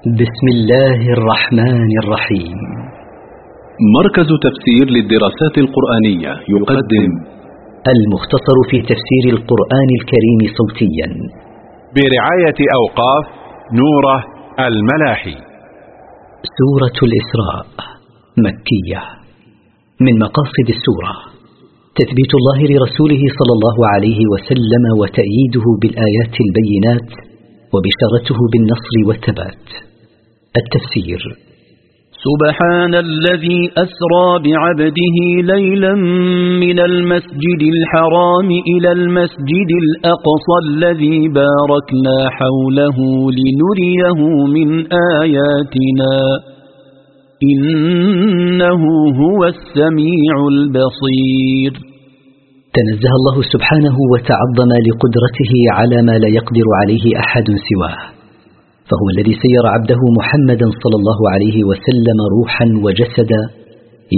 بسم الله الرحمن الرحيم. مركز تفسير للدراسات القرآنية يقدم المختصر في تفسير القرآن الكريم صوتيا. برعاية أوقاف نورة الملاحي. سورة الإسراء مكية. من مقاصد السورة تثبيت الله لرسوله صلى الله عليه وسلم وتأييده بالآيات البينات وبشارته بالنصر والثبات. التفسير. سبحان الذي أسرى بعبده ليلا من المسجد الحرام إلى المسجد الأقصى الذي باركنا حوله لنريه من آياتنا. إنه هو السميع البصير. تنزه الله سبحانه وتعظم لقدرته على ما لا يقدر عليه أحد سواه. فهو الذي سير عبده محمدا صلى الله عليه وسلم روحا وجسدا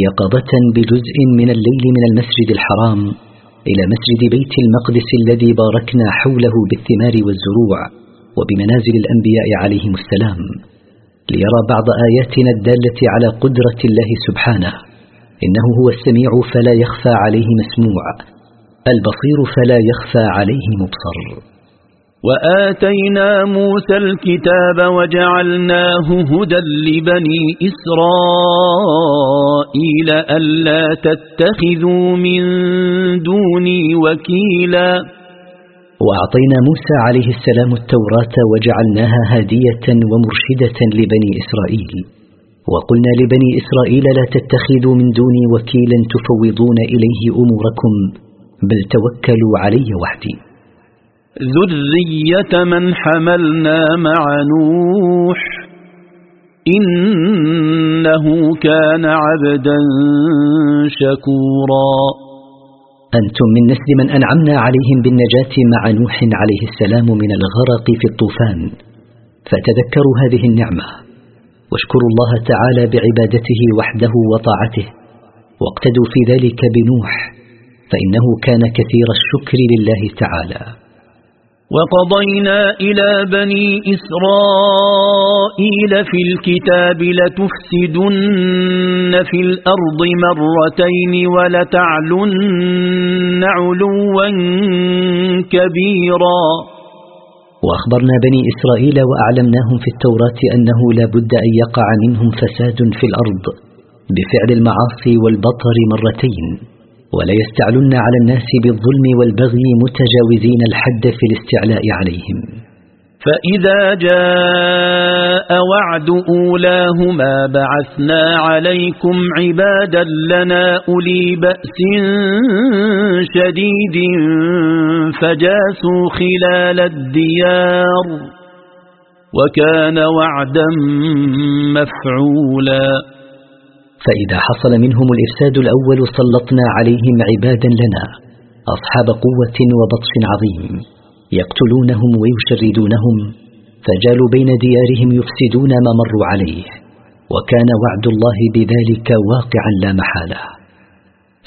يقظة بجزء من الليل من المسجد الحرام إلى مسجد بيت المقدس الذي باركنا حوله بالثمار والزروع وبمنازل الأنبياء عليهم السلام ليرى بعض آياتنا الدالة على قدرة الله سبحانه إنه هو السميع فلا يخفى عليه مسموع البصير فلا يخفى عليه مبصر. وآتينا موسى الكتاب وجعلناه هدى لبني إسرائيل ألا تتخذوا من دوني وكيلا. وأعطينا موسى عليه السلام التوراة وجعلناها هادية ومرشدة لبني إسرائيل. وقلنا لبني إسرائيل لا تتخذوا من دوني وكيلا تفوضون إليه أموركم بل توكلوا علي وحدي. ذرية من حملنا مع نوح إنه كان عبدا شكورا. أنتم من نسل من أنعمنا عليهم بالنجاة مع نوح عليه السلام من الغرق في الطوفان. فتذكروا هذه النعمة. واشكروا الله تعالى بعبادته وحده وطاعته. واقتدوا في ذلك بنوح فإنه كان كثير الشكر لله تعالى. وقضينا إلى بني إسرائيل في الكتاب لتفسدن في الأرض مرتين ولتعلن علوا كبيرا. وأخبرنا بني إسرائيل وأعلمناهم في التوراة أنه لا بد أن يقع منهم فساد في الأرض بفعل المعاصي والبطر مرتين. ولا يستعلن على الناس بالظلم والبغي متجاوزين الحد في الاستعلاء عليهم. فإذا جاء وعد أولاهما بعثنا عليكم عبادا لنا أولي بأس شديد فجاسوا خلال الديار وكان وعدا مفعولا. فإذا حصل منهم الإفساد الأول سلطنا عليهم عبادا لنا أصحاب قوة وبطش عظيم يقتلونهم ويشردونهم فجالوا بين ديارهم يفسدون ما مروا عليه وكان وعد الله بذلك واقعا لا محالة.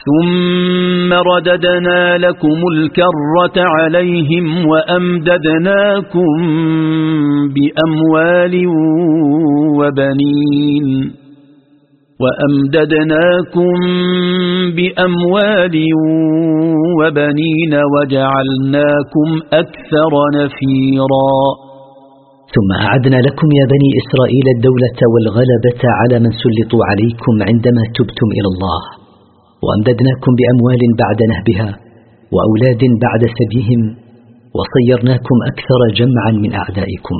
ثم رددنا لكم الكرة عليهم وأمددناكم بأموال وبنين. وأمددناكم بأموال وبنين وجعلناكم أكثر نفيرا. ثم أعدنا لكم يا بني إسرائيل الدولة والغلبة على من سلطوا عليكم عندما تبتم إلى الله. وأمددناكم بأموال بعد نهبها وأولاد بعد سبيهم وصيرناكم أكثر جمعا من أعدائكم.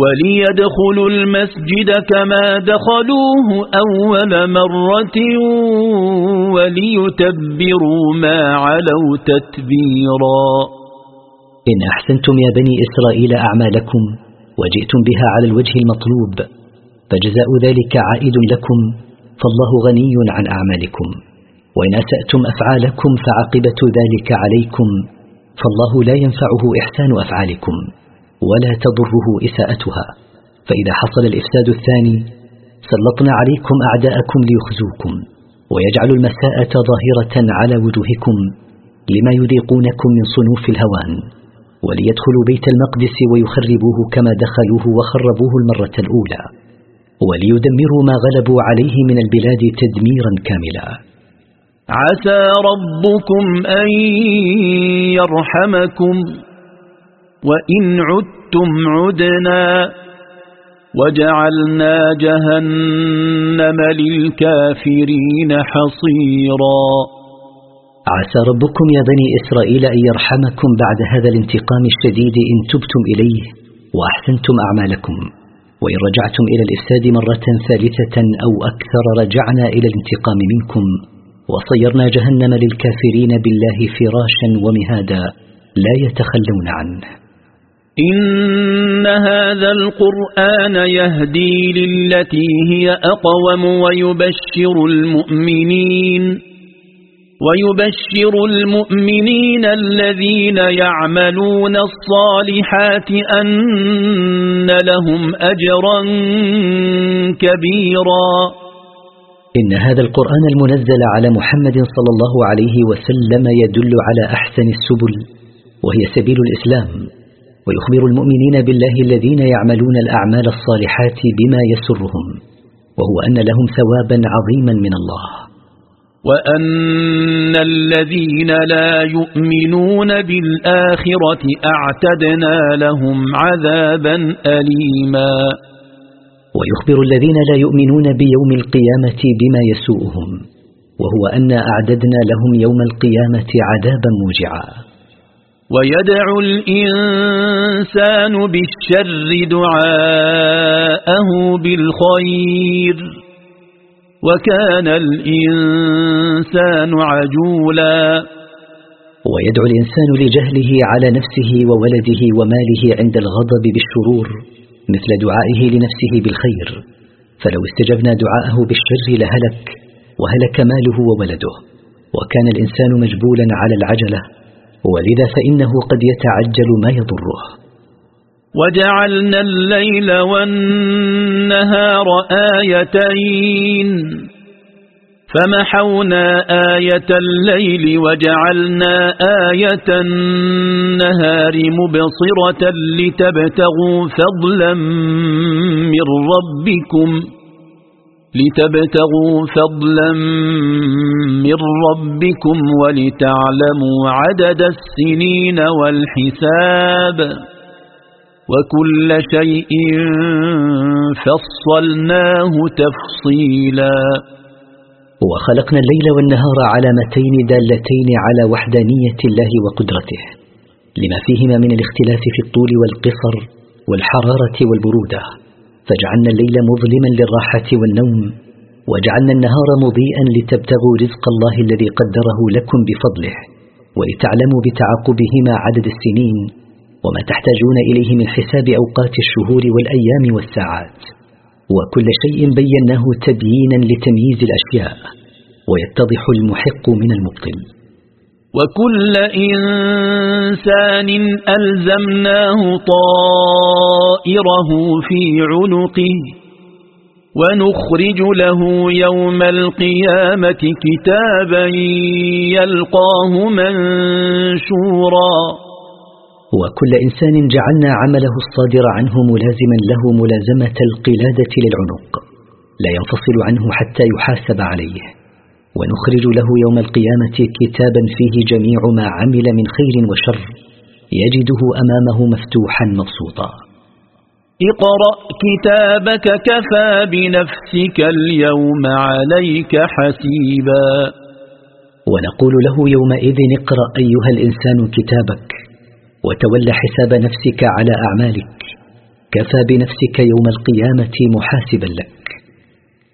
وليدخلوا المسجد كما دخلوه أول مرة وليتبروا ما علوا تتبيرا. إن أحسنتم يا بني إسرائيل أعمالكم وجئتم بها على الوجه المطلوب فجزاء ذلك عائد لكم فالله غني عن أعمالكم. وإن أسأتم أفعالكم فعاقبة ذلك عليكم فالله لا ينفعه إحسان أفعالكم. ولا تضره إساءتها. فإذا حصل الإفساد الثاني سلطنا عليكم أعداءكم ليخزوكم ويجعل المساءة ظاهرة على وجوهكم لما يذيقونكم من صنوف الهوان وليدخلوا بيت المقدس ويخربوه كما دخلوه وخربوه المرة الأولى وليدمروا ما غلبوا عليه من البلاد تدميرا كاملا. عسى ربكم أن يرحمكم. وإن عدتم عدنا وجعلنا جهنم للكافرين حصيرا. عسى ربكم يا بني إسرائيل أن يرحمكم بعد هذا الانتقام الشديد إن تبتم إليه وأحسنتم أعمالكم. وإن رجعتم إلى الإفساد مرة ثالثة أو أكثر رجعنا إلى الانتقام منكم. وصيرنا جهنم للكافرين بالله فراشا ومهادا لا يتخلون عنه. إن هذا القرآن يهدي للتي هي أقوم ويبشر المؤمنين ويبشر المؤمنين الذين يعملون الصالحات أن لهم أجرا كبيرا. إن هذا القرآن المنزل على محمد صلى الله عليه وسلم يدل على أحسن السبل وهي سبيل الإسلام. ويخبر المؤمنين بالله الذين يعملون الأعمال الصالحات بما يسرهم وهو أن لهم ثوابا عظيما من الله. وأن الذين لا يؤمنون بالآخرة أعتدنا لهم عذابا أليما. ويخبر الذين لا يؤمنون بيوم القيامة بما يسوءهم وهو أن أعددنا لهم يوم القيامة عذابا موجعا. ويدعو الإنسان بالشر دعاءه بالخير وكان الإنسان عجولا. ويدعو الإنسان لجهله على نفسه وولده وماله عند الغضب بالشرور مثل دعائه لنفسه بالخير. فلو استجبنا دعاءه بالشر لهلك وهلك ماله وولده وكان الإنسان مجبولا على العجلة. ولذا فإنه قد يتعجل ما يضره. وجعلنا الليل والنهار آيتين فمحونا آية الليل وجعلنا آية النهار مبصرة لتبتغوا فضلا من ربكم. لتبتغوا فضلا من ربكم ولتعلموا عدد السنين والحساب وكل شيء فصلناه تفصيلا. وخلقنا الليل والنهار علامتين دالتين على وحدانية الله وقدرته لما فيهما من الاختلاف في الطول والقصر والحرارة والبرودة. فجعلنا الليل مظلما للراحة والنوم وجعلنا النهار مضيئا لتبتغوا رزق الله الذي قدره لكم بفضله ولتعلموا بتعاقبهما عدد السنين وما تحتاجون إليه من حساب أوقات الشهور والأيام والساعات. وكل شيء بيناه تبيينا لتمييز الأشياء ويتضح المحق من المبطل. وكل إنسان ألزمناه طائره في عنقه ونخرج له يوم القيامة كتابا يلقاه منشورا. وكل إنسان جعلنا عمله الصادر عنه ملازما له ملازمة القلادة للعنق لا ينفصل عنه حتى يحاسب عليه. ونخرج له يوم القيامة كتابا فيه جميع ما عمل من خير وشر يجده أمامه مفتوحا مبسوطا. اقرأ كتابك كفى بنفسك اليوم عليك حسيبا. ونقول له يومئذ اقرأ أيها الإنسان كتابك وتول حساب نفسك على أعمالك. كفى بنفسك يوم القيامة محاسبا لك.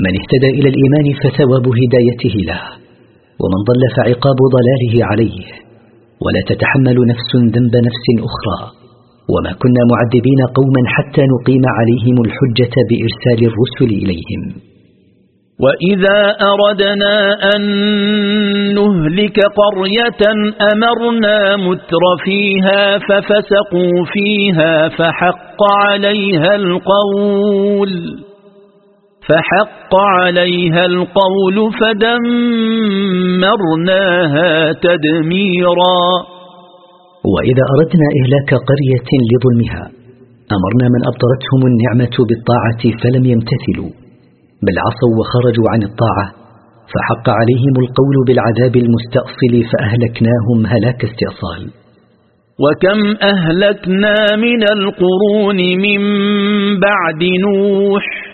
من اهتدى إلى الإيمان فثواب هدايته له ومن ضل فعقاب ضلاله عليه ولا تتحمل نفس ذنب نفس أخرى. وما كنا معذبين قوما حتى نقيم عليهم الحجة بإرسال الرسل إليهم. وإذا أردنا أن نهلك قرية أمرنا متر فيها ففسقوا فيها فحق عليها القول. فحق عليها القول فدمرناها تدميرا. وإذا أردنا إهلاك قرية لظلمها أمرنا من أبطرتهم النعمة بالطاعة فلم يمتثلوا بل عصوا وخرجوا عن الطاعة فحق عليهم القول بالعذاب المستأصل فأهلكناهم هلاك استئصال. وكم أهلكنا من القرون من بعد نوح؟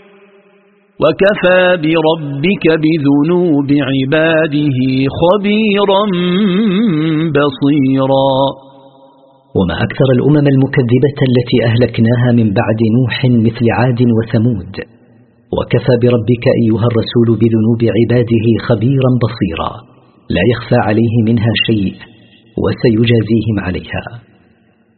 وكفى بربك بذنوب عباده خبيرا بصيرا. وما أكثر الأمم المكذبة التي أهلكناها من بعد نوح مثل عاد وثمود. وكفى بربك أيها الرسول بذنوب عباده خبيرا بصيرا. لا يخفى عليه منها شيء وسيجازيهم عليها.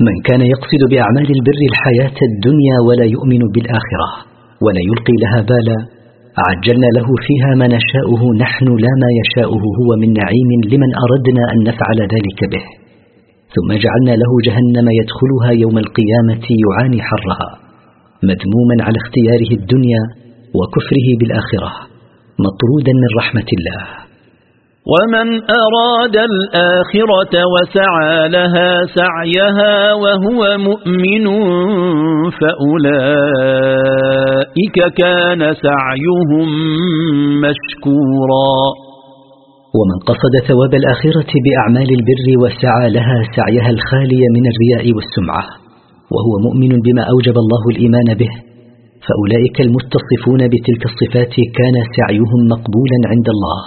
من كان يقصد بأعمال البر الحياة الدنيا ولا يؤمن بالآخرة ولا يلقي لها بالا عجلنا له فيها ما نشاؤه نحن لا ما يشاؤه هو من نعيم لمن أردنا أن نفعل ذلك به. ثم جعلنا له جهنم يدخلها يوم القيامة يعاني حرها مذموما على اختياره الدنيا وكفره بالآخرة مطرودا من رحمة الله. ومن أراد الآخرة وسعى لها سعيها وهو مؤمن فأولئك كان سعيهم مشكورا. ومن قصد ثواب الآخرة بأعمال البر وسعى لها سعيها الخالي من الرياء والسمعة وهو مؤمن بما أوجب الله الإيمان به فأولئك المتصفون بتلك الصفات كان سعيهم مقبولا عند الله.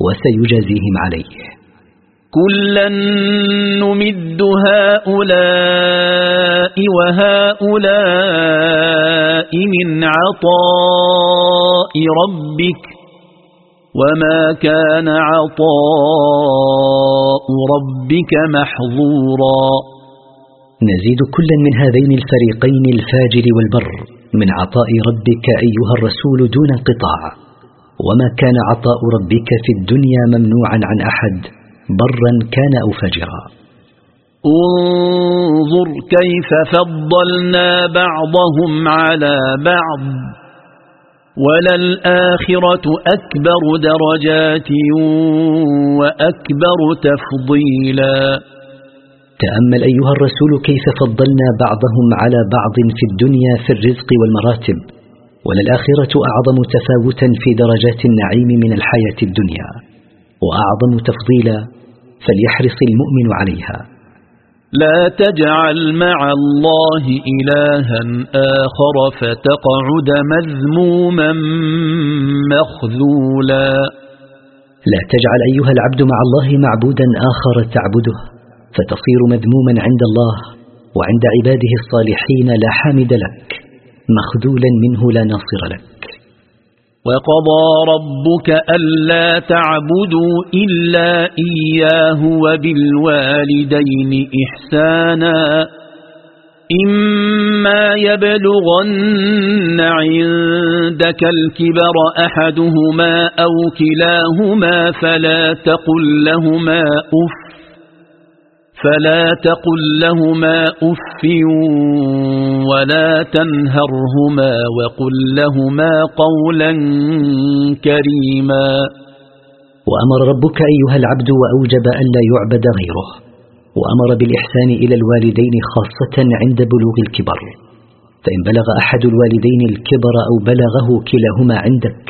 وسيجازيهم عليه. كلا نمد هؤلاء وهؤلاء من عطاء ربك وما كان عطاء ربك محظورا. نزيد كلا من هذين الفريقين الفاجر والبر من عطاء ربك أيها الرسول دون انقطاع. وما كان عطاء ربك في الدنيا ممنوعا عن أحد برا كان أو فجرا. انظر كيف فضلنا بعضهم على بعض وللآخرة أكبر درجات وأكبر تفضيلا. تأمل أيها الرسول كيف فضلنا بعضهم على بعض في الدنيا في الرزق والمراتب. وللآخرة أعظم تفاوتا في درجات النعيم من الحياة الدنيا وأعظم تفضيلا فليحرص المؤمن عليها. لا تجعل مع الله إلها آخر فتقعد مذموما مخذولا. لا تجعل أيها العبد مع الله معبودا آخر تعبده فتصير مذموما عند الله وعند عباده الصالحين لا حامد لك. مخذولا منه لا ناصر لك. وقضى ربك ألا تعبدوا إلا إياه وبالوالدين إحسانا. إما يبلغن عندك الكبر أحدهما أو كلاهما فلا تقل لهما أف فلا تقل لهما أف ولا تنهرهما وقل لهما قولا كريما. وأمر ربك أيها العبد وأوجب أن لا يعبد غيره. وأمر بالإحسان إلى الوالدين خاصة عند بلوغ الكبر. فإن بلغ أحد الوالدين الكبر أو بلغه كلاهما عندك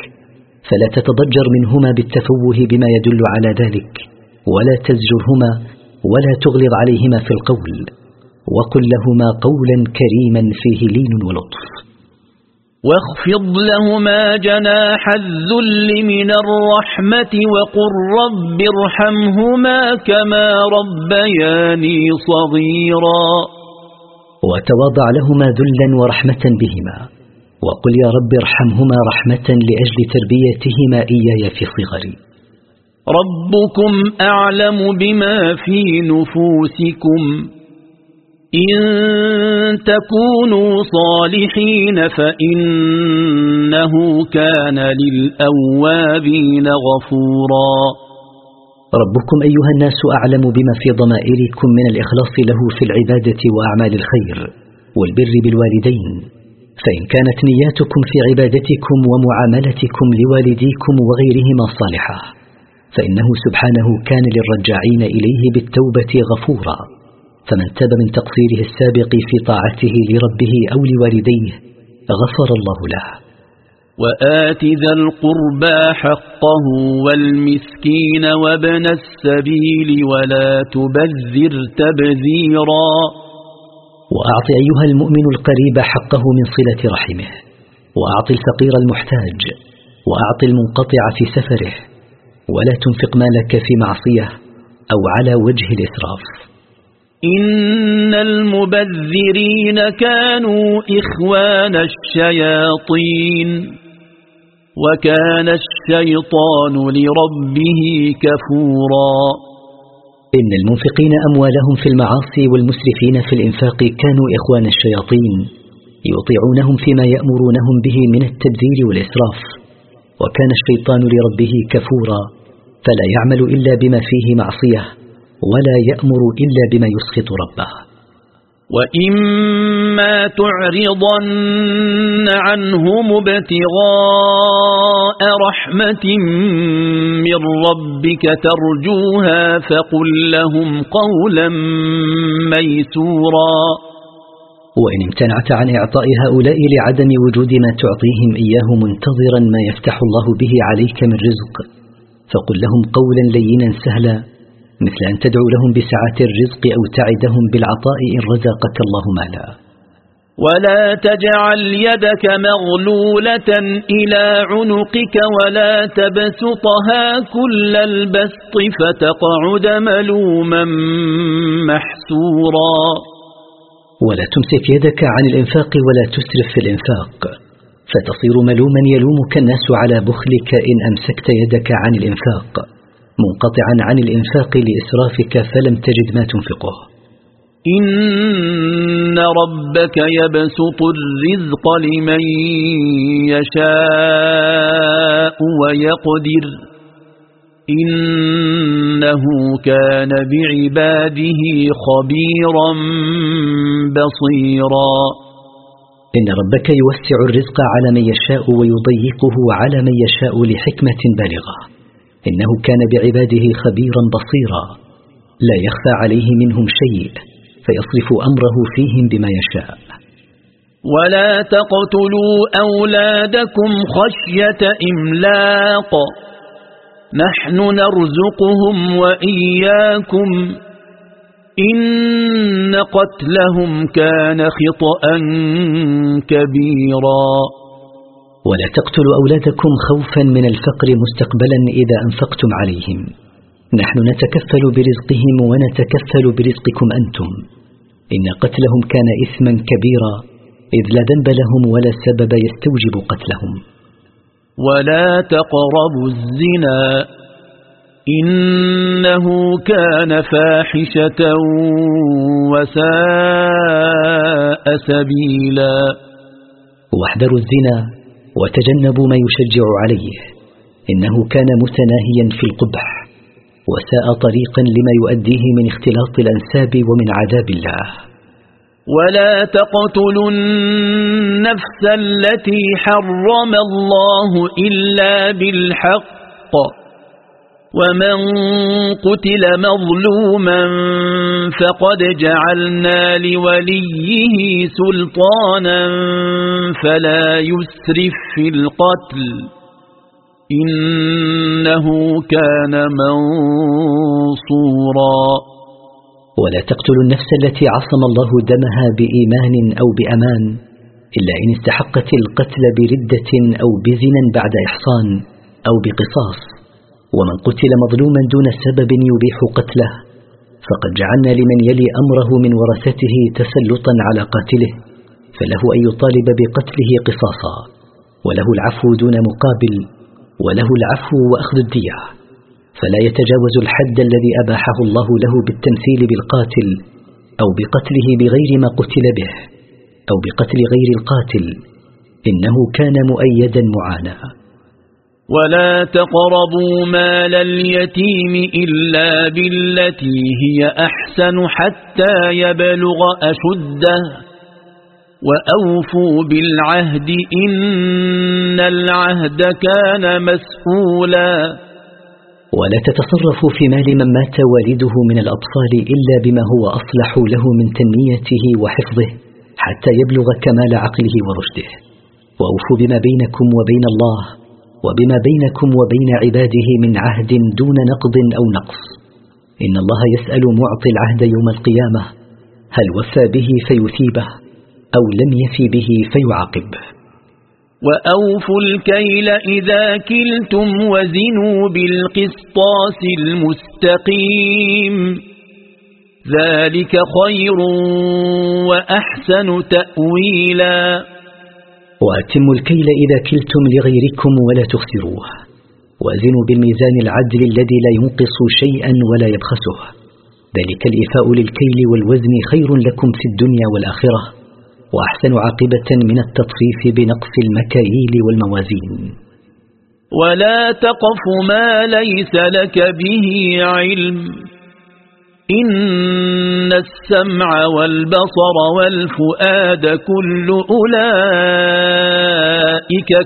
فلا تتضجر منهما بالتفوه بما يدل على ذلك ولا تزجرهما ولا تغلظ عليهما في القول وقل لهما قولا كريما فيه لين ولطف. واخفض لهما جناح الذل من الرحمة وقل رب ارحمهما كما ربياني صغيرا. وتواضع لهما ذلا ورحمة بهما وقل يا رب ارحمهما رحمة لأجل تربيتهما إياي في صغري. ربكم أعلم بما في نفوسكم إن تكونوا صالحين فإنه كان للأوابين غفورا. ربكم أيها الناس أعلم بما في ضمائركم من الإخلاص له في العبادة وأعمال الخير والبر بالوالدين. فإن كانت نياتكم في عبادتكم ومعاملتكم لوالديكم وغيرهما صالحة فإنه سبحانه كان للرجاعين إليه بالتوبة غفورا فمن تاب من تقصيره السابق في طاعته لربه أو لوالديه غفر الله له. وآت ذا القربى حقه والمسكين وابن السبيل ولا تبذر تبذيرا. وأعط أيها المؤمن القريب حقه من صلة رحمه وأعط الفقير المحتاج وأعط المنقطع في سفره ولا تنفق مالك في معصية أو على وجه الإسراف. إن المبذرين كانوا إخوان الشياطين وكان الشيطان لربه كفورا. إن المنفقين أموالهم في المعاصي والمسرفين في الإنفاق كانوا إخوان الشياطين يطيعونهم فيما يأمرونهم به من التبذير والإسراف. وكان الشيطان لربه كفورا. فلا يعمل إلا بما فيه معصية ولا يأمر إلا بما يسخط ربه. وإما تعرضن عنهم ابتغاء رحمة من ربك ترجوها فقل لهم قولا ميسورا. وإن امتنعت عن إعطاء هؤلاء لعدم وجود ما تعطيهم إياه منتظرا ما يفتح الله به عليك من رزق. فقل لهم قولا لينا سهلا مثل أن تدعو لهم بسعة الرزق أو تعدهم بالعطاء إن رزقك الله مالا. ولا تجعل يدك مغلولة إلى عنقك ولا تبسطها كل البسط فتقعد ملوما محسورا. ولا تمسك يدك عن الإنفاق ولا تسرف في الإنفاق. فتصير ملوما يلومك الناس على بخلك إن أمسكت يدك عن الإنفاق منقطعا عن الإنفاق لإسرافك فلم تجد ما تنفقه. إن ربك يبسط الرزق لمن يشاء ويقدر. إنه كان بعباده خبيرا بصيرا. إن ربك يوسع الرزق على من يشاء ويضيقه على من يشاء لحكمة بالغة إنه كان بعباده خبيرا بصيرا. لا يخفى عليه منهم شيء فيصرف أمره فيهم بما يشاء. ولا تقتلوا أولادكم خشية إملاق. نحن نرزقهم وإياكم. إن قتلهم كان خطأ كبيرا. ولا تقتلوا أولادكم خوفا من الفقر مستقبلا إذا أنفقتم عليهم. نحن نتكفل برزقهم ونتكفل برزقكم أنتم. إن قتلهم كان إثما كبيرا إذ لا ذنب لهم ولا سبب يستوجب قتلهم. ولا تقربوا الزنا. إنه كان فاحشة وساء سبيلا. واحذروا الزنا وتجنبوا ما يشجع عليه. إنه كان متناهيا في القبح وساء طريقا لما يؤديه من اختلاط الأنساب ومن عذاب الله. ولا تقتلوا النفس التي حرم الله إلا بالحق. ومن قتل مظلوما فقد جعلنا لوليه سلطانا فلا يسرف في القتل. إنه كان منصورا. ولا تقتلوا النفس التي عصم الله دمها بإيمان أو بأمان إلا إن استحقت القتل بردة أو بزنا بعد إحصان أو بقصاص. ومن قتل مظلوما دون سبب يبيح قتله فقد جعلنا لمن يلي أمره من ورثته تسلطا على قاتله فله أن يطالب بقتله قصاصا وله العفو دون مقابل وله العفو وأخذ الدية فلا يتجاوز الحد الذي أباحه الله له بالتمثيل بالقاتل أو بقتله بغير ما قتل به أو بقتل غير القاتل إنه كان مؤيدا معانا. ولا تقربوا مال اليتيم إلا بالتي هي أحسن حتى يبلغ أشده. وأوفوا بالعهد إن العهد كان مسؤولا. ولا تتصرفوا في مال من مات والده من الأطفال إلا بما هو أصلح له من تنميته وحفظه حتى يبلغ كمال عقله ورشده. وأوفوا بما بينكم وبين الله وبما بينكم وبين عباده من عهد دون نقض أو نقص. إن الله يسأل معطي العهد يوم القيامة هل وفى به فيثيبه أو لم يفي به فيعاقبه وأوفوا الكيل إذا كلتم وزنوا بالقسطاس المستقيم. ذلك خير وأحسن تأويلا. وأتموا الكيل إذا كلتم لغيركم ولا تخسروه. وزنوا بالميزان العدل الذي لا ينقص شيئا ولا يبخسه. ذلك الإفاء للكيل والوزن خير لكم في الدنيا والآخرة وأحسن عاقبة من التطفيف بنقص المكاييل والموازين. ولا تقف ما ليس لك به علم. إن السمع والبصر والفؤاد كل أولئك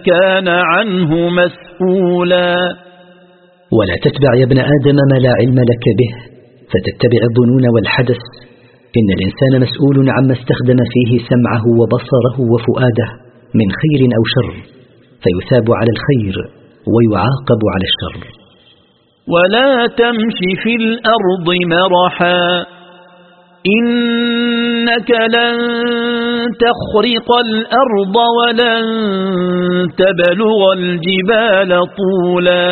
كان عنه مسؤولا. ولا تتبع يا ابن آدم ما لا علم لك به فتتبع الظنون والحدث. إن الإنسان مسؤول عما استخدم فيه سمعه وبصره وفؤاده من خير أو شر فيثاب على الخير ويعاقب على الشر. ولا تمش في الأرض مرحا إنك لن تخرق الأرض ولن تبلغ الجبال طولا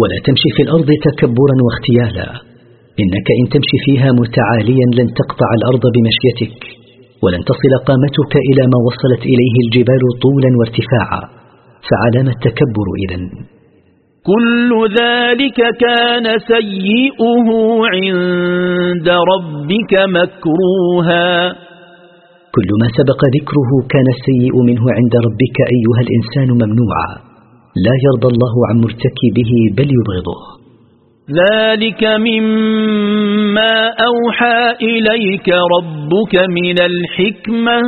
ولا تمشي في الأرض تكبرا واختيالا إنك إن تمشي فيها متعاليا لن تقطع الأرض بمشيتك ولن تصل قامتك إلى ما وصلت إليه الجبال طولا وارتفاعا فعلام التكبر إذن كل ذلك كان سيئه عند ربك مكروها. كل ما سبق ذكره كان السيء منه عند ربك أيها الإنسان ممنوعا. لا يرضى الله عن مرتكبه بل يبغضه. ذلك مما أوحى إليك ربك من الحكمة.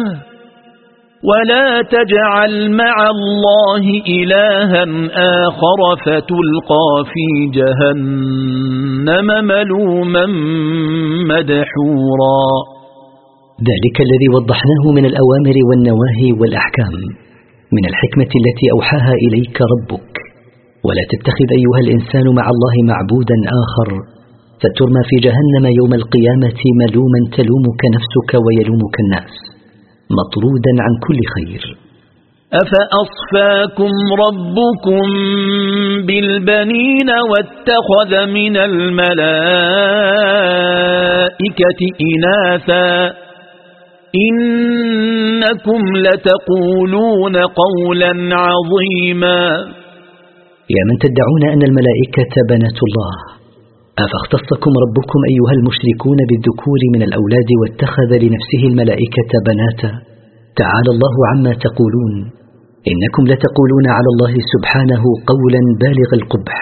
ولا تجعل مع الله إلها آخر فتلقى في جهنم ملوما مدحورا. ذلك الذي وضحناه من الأوامر والنواهي والأحكام. من الحكمة التي أوحاها إليك ربك. ولا تتخذ أيها الإنسان مع الله معبودا آخر. فترمى في جهنم يوم القيامة ملوما تلومك نفسك ويلومك الناس. مطرودا عن كل خير. أفأصفاكم ربكم بالبنين واتخذ من الملائكة إناثا؟ إنكم لتقولون قولا عظيما. يا من تدعون أن الملائكة بنات الله. أفاختصكم ربكم أيها المشركون بالذكور من الأولاد واتخذ لنفسه الملائكة بناتا تعالى الله عما تقولون. إنكم لتقولون على الله سبحانه قولا بالغ القبح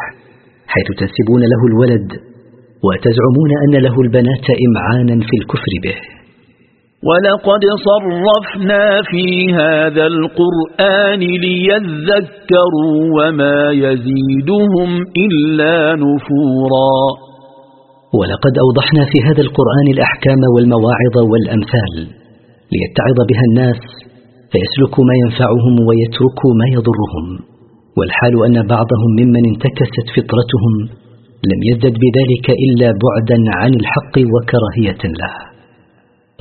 حيث تنسبون له الولد وتزعمون أن له البنات إمعانا في الكفر به. ولقد صرفنا في هذا القرآن ليذكروا وما يزيدهم إلا نفورا. ولقد أوضحنا في هذا القرآن الأحكام والمواعظ والأمثال ليتعظ بها الناس فيسلكوا ما ينفعهم ويتركوا ما يضرهم والحال أن بعضهم ممن انتكست فطرتهم لم يزدد بذلك إلا بعدا عن الحق وكراهية له.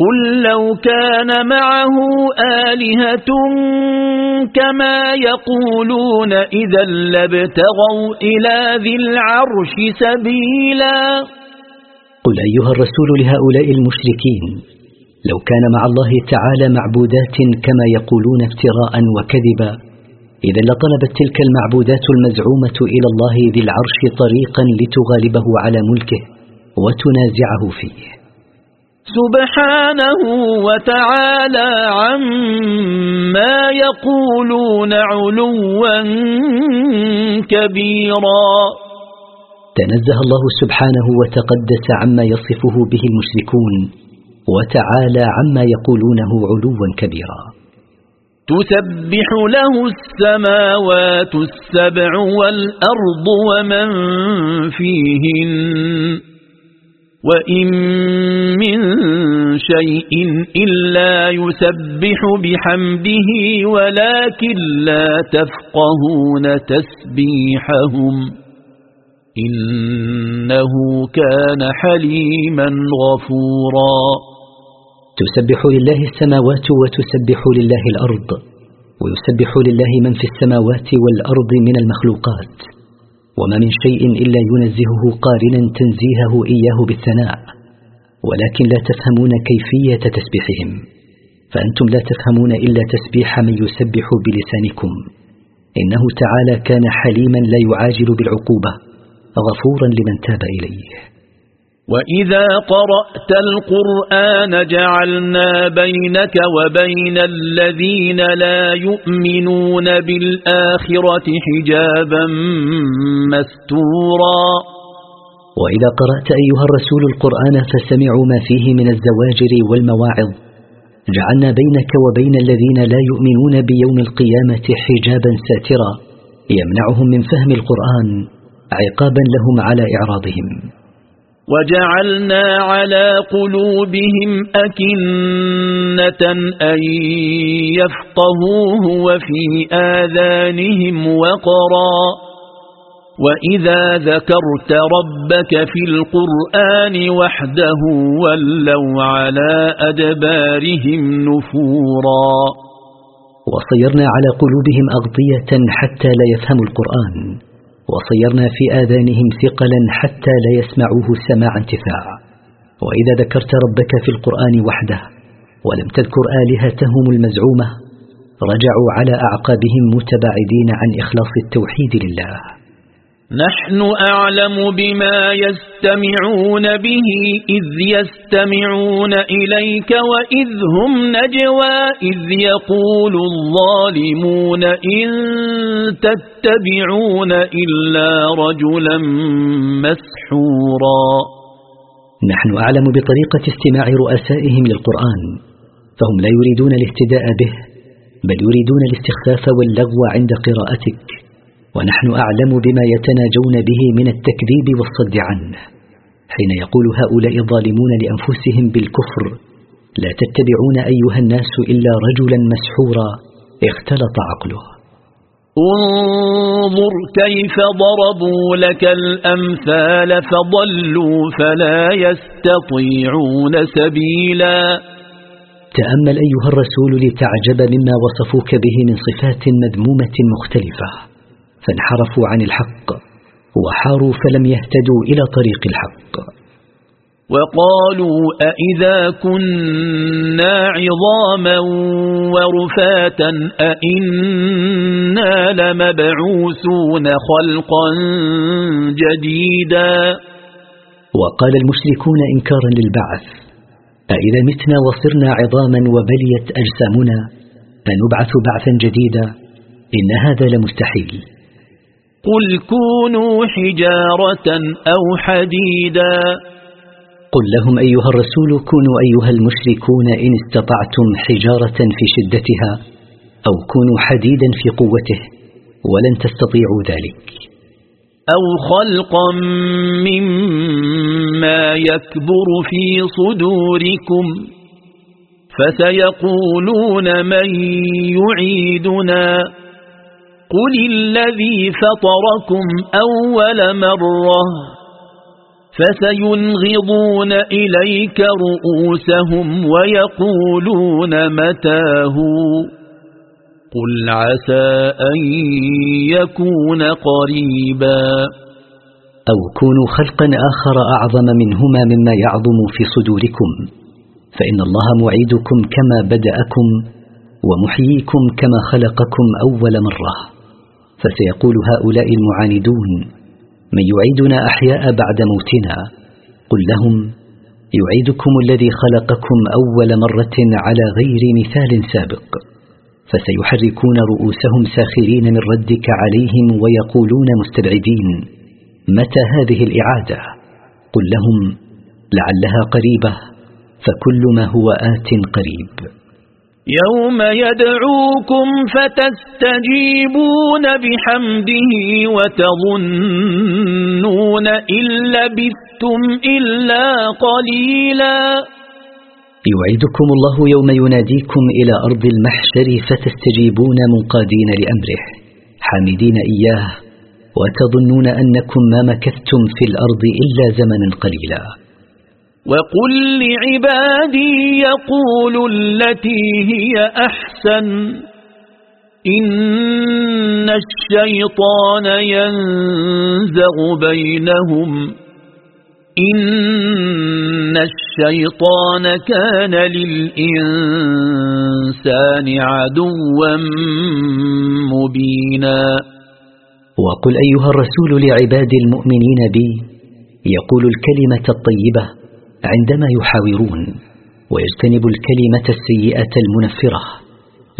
قل لو كان معه آلهة كما يقولون إذا لابتغوا إلى ذي العرش سبيلا. قل أيها الرسول لهؤلاء المشركين لو كان مع الله تعالى معبودات كما يقولون افتراء وكذبا إذا لطلبت تلك المعبودات المزعومة إلى الله ذي العرش طريقا لتغالبه على ملكه وتنازعه فيه. سبحانه وتعالى عما يقولون علوا كبيرا. تنزه الله سبحانه وتقدس عما يصفه به المشركون وتعالى عما يقولونه علوا كبيرا. تسبح له السماوات السبع والأرض ومن فيهن وإن من شيء إلا يسبح بحمده ولكن لا تفقهون تسبيحهم. إنه كان حليما غفورا. تسبح لله السماوات وتسبح لله الأرض ويسبح لله من في السماوات والأرض من المخلوقات وما من شيء إلا ينزهه قارنا تنزيهه إياه بالثناء. ولكن لا تفهمون كيفية تسبيحهم. فأنتم لا تفهمون إلا تسبيح من يسبح بلسانكم. إنه تعالى كان حليما لا يعاجل بالعقوبة. غفورا لمن تاب إليه. وإذا قرأت القرآن جعلنا بينك وبين الذين لا يؤمنون بالآخرة حجابا مستورا. وإذا قرأت أيها الرسول القرآن فسمعوا ما فيه من الزواجر والمواعظ. جعلنا بينك وبين الذين لا يؤمنون بيوم القيامة حجابا ساترا. يمنعهم من فهم القرآن. عقابا لهم على إعراضهم. وجعلنا على قلوبهم أكنة أن يفقهوه وفي آذانهم وقرا. وإذا ذكرت ربك في القرآن وحده ولوا على أدبارهم نفورا. وصيرنا على قلوبهم أغطية حتى لا يفهموا القرآن. وصيرنا في آذانهم ثقلا حتى لا يسمعوه سماع انتفاع وإذا ذكرت ربك في القرآن وحده ولم تذكر آلهتهم المزعومة رجعوا على أعقابهم متباعدين عن إخلاص التوحيد لله. نحن أعلم بما يستمعون به إذ يستمعون إليك وإذ هم نجوى إذ يقول الظالمون إن تتبعون إلا رجلا مسحورا. نحن أعلم بطريقة استماع رؤسائهم للقرآن فهم لا يريدون الاهتداء به بل يريدون الاستخفاف واللغو عند قراءتك. ونحن أعلم بما يتناجون به من التكذيب والصد عنه حين يقول هؤلاء الظالمون لأنفسهم بالكفر لا تتبعون أيها الناس إلا رجلا مسحورا اختلط عقله. انظر كيف ضربوا لك الأمثال فضلوا فلا يستطيعون سبيلا. تأمل أيها الرسول لتعجب مما وصفوك به من صفات مذمومة مختلفة. فانحرفوا عن الحق وحاروا فلم يهتدوا إلى طريق الحق. وقالوا أئذا كنا عظاما ورفاتا أئنا لمبعوثون خلقا جديدا. وقال المشركون إنكارا للبعث أئذا متنا وصرنا عظاما وبليت أجسامنا فنبعث بعثا جديدا إن هذا لمستحيل. قل كونوا حجارة أو حديدا. قل لهم أيها الرسول كونوا أيها المشركون إن استطعتم حجارة في شدتها أو كونوا حديدا في قوته ولن تستطيعوا ذلك. أو خلقا مما يكبر في صدوركم فسيقولون من يعيدنا. قل الذي فطركم أول مرة فسينغضون إليك رؤوسهم ويقولون متاه قل عسى أن يكون قريبا أو كونوا خلقا آخر أعظم منهما مما يعظم في صدوركم فإن الله معيدكم كما بدأكم ومحييكم كما خلقكم أول مرة فسيقول هؤلاء المعاندون من يعيدنا أحياء بعد موتنا؟ قل لهم يعيدكم الذي خلقكم أول مرة على غير مثال سابق فسيحركون رؤوسهم ساخرين من ردك عليهم ويقولون مستبعدين متى هذه الإعادة؟ قل لهم لعلها قريبة فكل ما هو آت قريب. يوم يدعوكم فتستجيبون بحمده وتظنون إن لبثتم إلا قليلا. يوعدكم الله يوم يناديكم إلى أرض المحشر فتستجيبون منقادين لأمره حامدين إياه وتظنون أنكم ما مكثتم في الأرض إلا زمنا قليلا. وقل لعبادي يقولوا التي هي أحسن إن الشيطان ينزغ بينهم إن الشيطان كان للإنسان عدوا مبينا وقل أيها الرسول لعباد المؤمنين بي يقول الكلمة الطيبة عندما يحاورون ويجتنب الكلمة السيئة المنفرة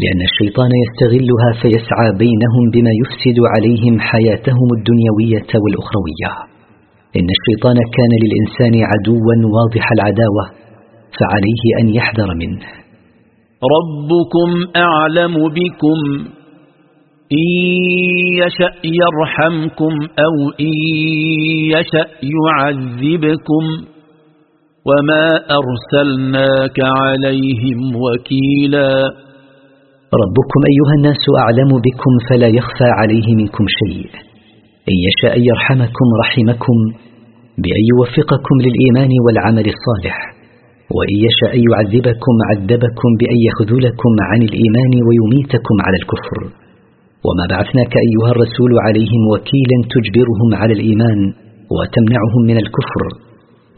لأن الشيطان يستغلها فيسعى بينهم بما يفسد عليهم حياتهم الدنيوية والأخروية. إن الشيطان كان للإنسان عدوا واضح العداوة فعليه أن يحذر منه. ربكم أعلم بكم إن يشأ يرحمكم أو إن يشأ يعذبكم. وما أرسلناك عليهم وكيلا ربكم أيها الناس أعلم بكم فلا يخفى عليه منكم شيء إن يشاء يرحمكم رحمكم بأن يوفقكم للإيمان والعمل الصالح وإن يشاء يعذبكم عذبكم بأن يخذلكم عن الإيمان ويميتكم على الكفر وما بعثناك أيها الرسول عليهم وكيلا تجبرهم على الإيمان وتمنعهم من الكفر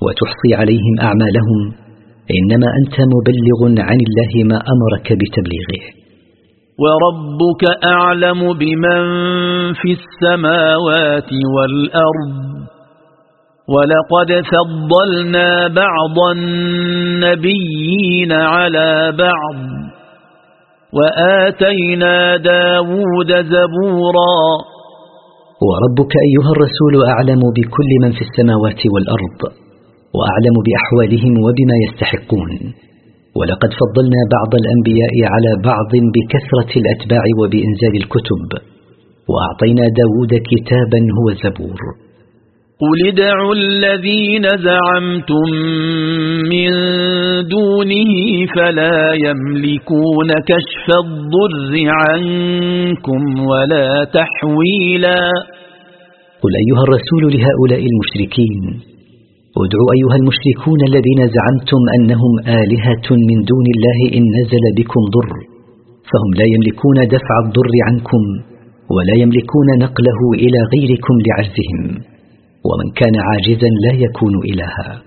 وتحصي عليهم أعمالهم إنما أنت مبلغ عن الله ما أمرك بتبليغه. وربك أعلم بمن في السماوات والأرض. ولقد فضلنا بعض النبيين على بعض. وآتينا داود زبورا. وربك أيها الرسول أعلم بكل من في السماوات والأرض. وأعلم بأحوالهم وبما يستحقون. ولقد فضلنا بعض الأنبياء على بعض بكثرة الأتباع وبإنزال الكتب وأعطينا داود كتابا هو الزبور قل ادعوا الذين زعمتم من دونه فلا يملكون كشف الضر عنكم ولا تحويلا. قل أيها الرسول لهؤلاء المشركين ادعوا أيها المشركون الذين زعمتم أنهم آلهة من دون الله إن نزل بكم ضر فهم لا يملكون دفع الضر عنكم ولا يملكون نقله إلى غيركم لعجزهم ومن كان عاجزا لا يكون إلها.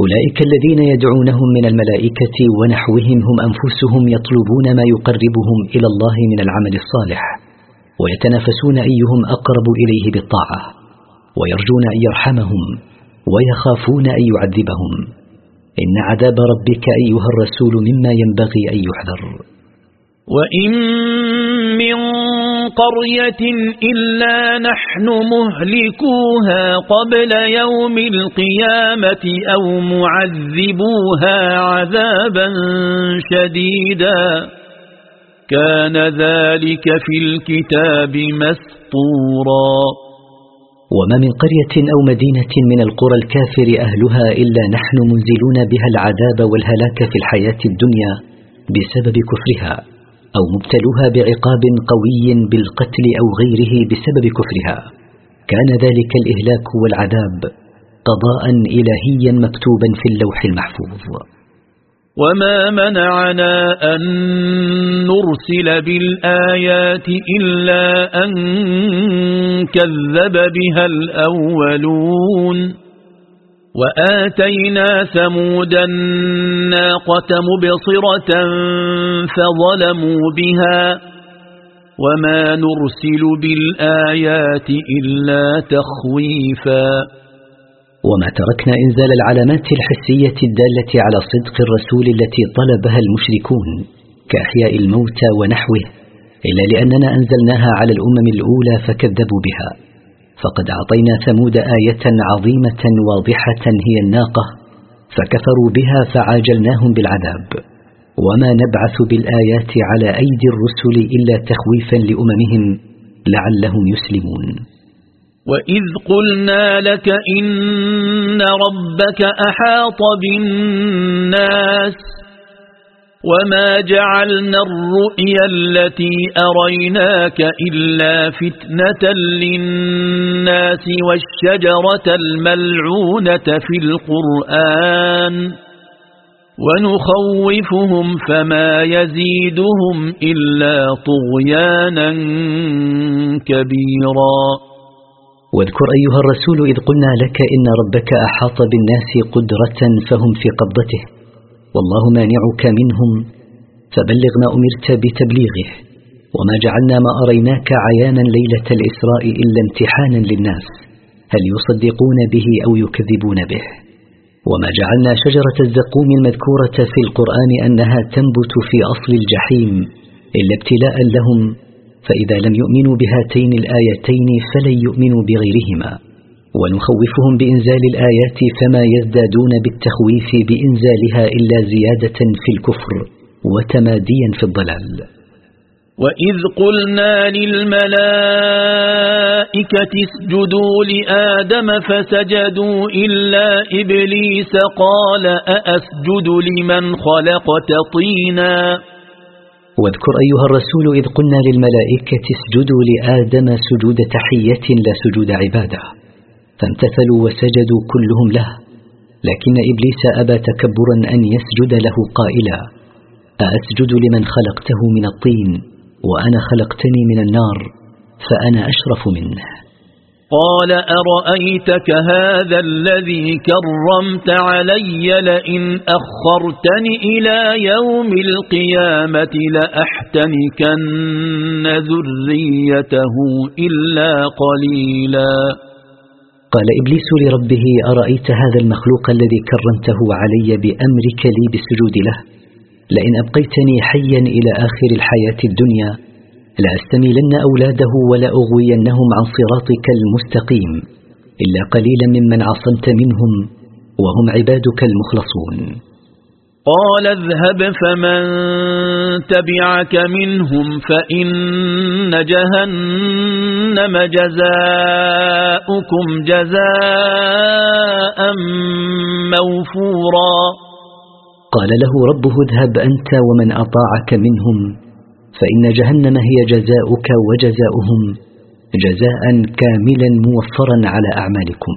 أولئك الذين يدعونهم من الملائكة ونحوهم هم أنفسهم يطلبون ما يقربهم إلى الله من العمل الصالح ويتنافسون أيهم أقرب إليه بالطاعة ويرجون أن يرحمهم ويخافون أن يعذبهم. إن عذاب ربك أيها الرسول مما ينبغي أن يحذر. وإن من قرية إلا نحن مهلكوها قبل يوم القيامة أو معذبوها عذابا شديدا كان ذلك في الكتاب مسطورا وما من قرية أو مدينة من القرى الكافر أهلها إلا نحن منزلون بها العذاب والهلاك في الحياة الدنيا بسبب كفرها أو مبتلوها بعقاب قوي بالقتل أو غيره بسبب كفرها. كان ذلك الإهلاك والعذاب قضاء إلهيا مكتوبا في اللوح المحفوظ. وما منعنا أن نرسل بالآيات إلا أن كذب بها الأولون وآتينا ثمود الناقة مبصرة فظلموا بها وما نرسل بالآيات إلا تخويفا. وما تركنا إنزال العلامات الحسية الدالة على صدق الرسول التي طلبها المشركون كأحياء الموتى ونحوه إلا لأننا أنزلناها على الأمم الأولى فكذبوا بها. فقد أعطينا ثمود آية عظيمة واضحة هي الناقة فكفروا بها فعاجلناهم بالعذاب. وما نبعث بالآيات على أيدي الرسل إلا تخويفا لأممهم لعلهم يسلمون. وإذ قلنا لك إن ربك أحاط بالناس وما جعلنا الرؤيا التي أريناك إلا فتنة للناس والشجرة الملعونة في القرآن ونخوفهم فما يزيدهم إلا طغيانا كبيرا واذكر أيها الرسول إذ قلنا لك إن ربك أحاط بالناس قدرة فهم في قبضته. والله مانعك منهم. فبلغ ما أمرت بتبليغه وما جعلنا ما أريناك عيانا ليلة الإسراء إلا امتحانا للناس. هل يصدقون به أو يكذبون به؟ وما جعلنا شجرة الزقوم المذكورة في القرآن أنها تنبت في أصل الجحيم إلا ابتلاء لهم. فإذا لم يؤمنوا بهاتين الآيتين فلن يؤمنوا بغيرهما. ونخوفهم بإنزال الآيات فما يزدادون بالتخويف بإنزالها إلا زيادة في الكفر وتماديا في الضلال. وإذ قلنا للملائكة اسجدوا لآدم فسجدوا إلا إبليس قال أأسجد لمن خلقت طينا. واذكر أيها الرسول إذ قلنا للملائكة اسجدوا لآدم سجود تحية لا سجود عبادة. فامتثلوا وسجدوا كلهم له لكن إبليس أبى تكبرا أن يسجد له قائلا أأسجد لمن خلقته من الطين وأنا خلقتني من النار فأنا أشرف منه. قال أرأيتك هذا الذي كرمت علي؟ لئن أخرتني إلى يوم القيامة لأحتنكن ذريته إلا قليلاً. قال إبليس لربه أرأيت هذا المخلوق الذي كرمته علي بأمرك لي بالسجود له؟ لئن أبقيتني حيا إلى آخر الحياة الدنيا لأستميلن أولاده ولأغوينهم عن صراطك المستقيم إلا قليلا ممن عصمت منهم وهم عبادك المخلصون. قال اذهب فمن تبعك منهم فإن جهنم جزاؤكم جزاء موفورا. قال له ربه اذهب أنت ومن أطاعك منهم فإن جهنم هي جزاؤك وجزاؤهم جزاء كاملا موفرا على أعمالكم.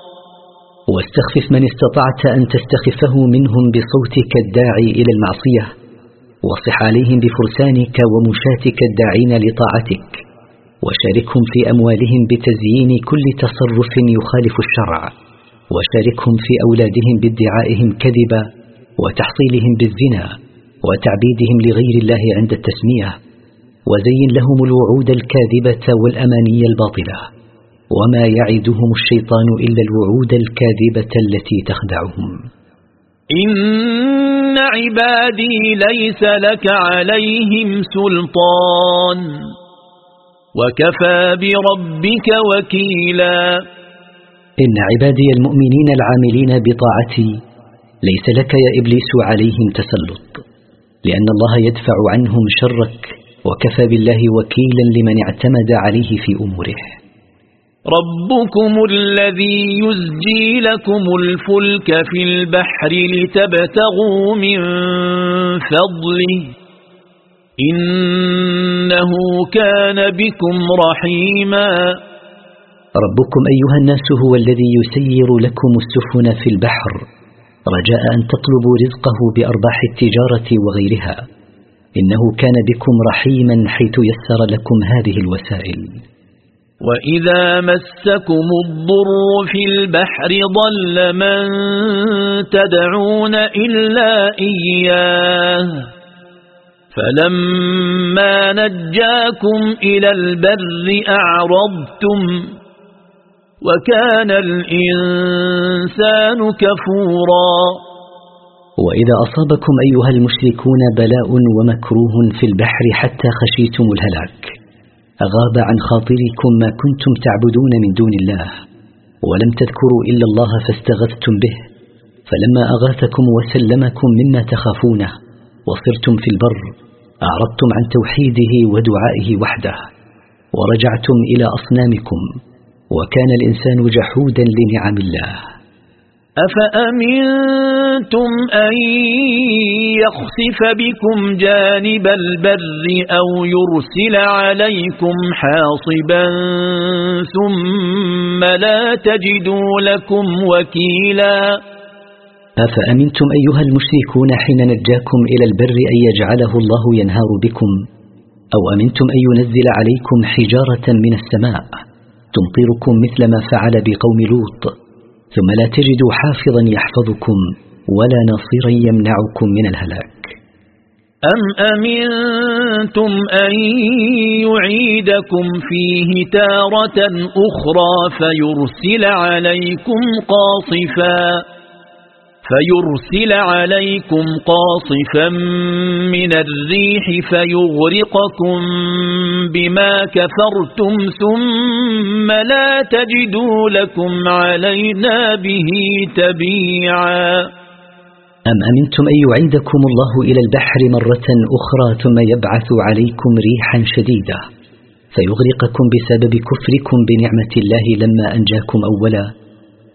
واستخفف من استطعت أن تستخفه منهم بصوتك الداعي إلى المعصية وصح عليهم بفرسانك ومشاتك الداعين لطاعتك وشاركهم في أموالهم بتزيين كل تصرف يخالف الشرع وشاركهم في أولادهم بادعائهم كذبا وتحصيلهم بالزنا وتعبيدهم لغير الله عند التسمية وزين لهم الوعود الكاذبة والأماني الباطلة. وما يعدهم الشيطان إلا الوعود الكاذبة التي تخدعهم. إن عبادي ليس لك عليهم سلطان. وكفى بربك وكيلا. إن عبادي المؤمنين العاملين بطاعتي ليس لك يا إبليس عليهم تسلط. لأن الله يدفع عنهم شرك وكفى بالله وكيلا لمن اعتمد عليه في أموره ربكم الذي يزجي لكم الفلك في البحر لتبتغوا من فضله إنه كان بكم رحيما ربكم أيها الناس هو الذي يسير لكم السفن في البحر رجاء أن تطلبوا رزقه بأرباح التجارة وغيرها إنه كان بكم رحيما حيث يسر لكم هذه الوسائل وإذا مسكم الضر في البحر ضل من تدعون إلا إياه فلما نجاكم إلى البر أعرضتم وكان الإنسان كفورا وإذا أصابكم أيها المشركون بلاء ومكروه في البحر حتى خشيتم الهلاك غاب عن خاطركم ما كنتم تعبدون من دون الله ولم تذكروا إلا الله فاستغثتم به فلما أغاثكم وسلمكم مما تخافونه وصرتم في البر أعرضتم عن توحيده ودعائه وحده ورجعتم إلى أصنامكم وكان الإنسان جحودا لنعم الله. أفأمنتم أن يخسف بكم جانب البر أو يرسل عليكم حاصبا ثم لا تجدوا لكم وكيلا أفأمنتم أيها المشركون حين نجاكم إلى البر أن يجعله الله ينهار بكم؟ أو أمنتم أن ينزل عليكم حجارة من السماء تمطركم مثل ما فعل بقوم لوط؟ ثم لا تجدوا حافظا يحفظكم ولا ناصرا يمنعكم من الهلاك. أم أمنتم أن يعيدكم فيه تارة أخرى فيرسل عليكم قاصفاً؟ فيرسل عليكم قاصفا من الريح فيغرقكم بما كفرتم ثم لا تجدوا لكم علينا به تبيعا. أم أمنتم أن يعيدكم الله إلى البحر مرة أخرى ثم يبعث عليكم ريحا شديدة فيغرقكم بسبب كفركم بنعمة الله لما أنجاكم أولا؟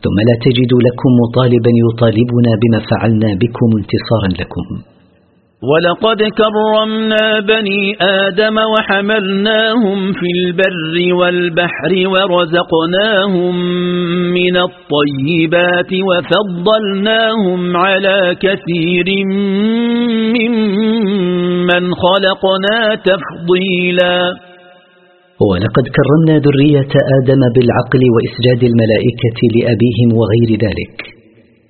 ثم لا تجدوا لكم مطالبا يطالبنا بما فعلنا بكم انتصارا لكم. ولقد كرمنا بني آدم وحملناهم في البر والبحر ورزقناهم من الطيبات وفضلناهم على كثير ممن خلقنا تفضيلاً. ولقد كرمنا ذرية آدم بالعقل وإسجاد الملائكة لأبيهم وغير ذلك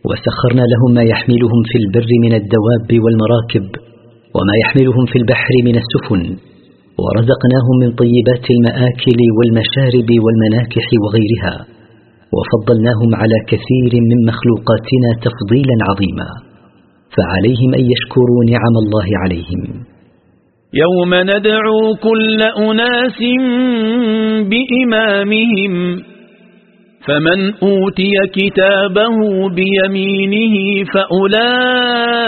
وسخرنا لهم ما يحملهم في البر من الدواب والمراكب وما يحملهم في البحر من السفن ورزقناهم من طيبات المآكل والمشارب والمناكح وغيرها وفضلناهم على كثير من مخلوقاتنا تفضيلا عظيما فعليهم أن يشكروا نعم الله عليهم. يوم ندعو كل أناس بإمامهم فمن أوتي كتابه بيمينه فأولئك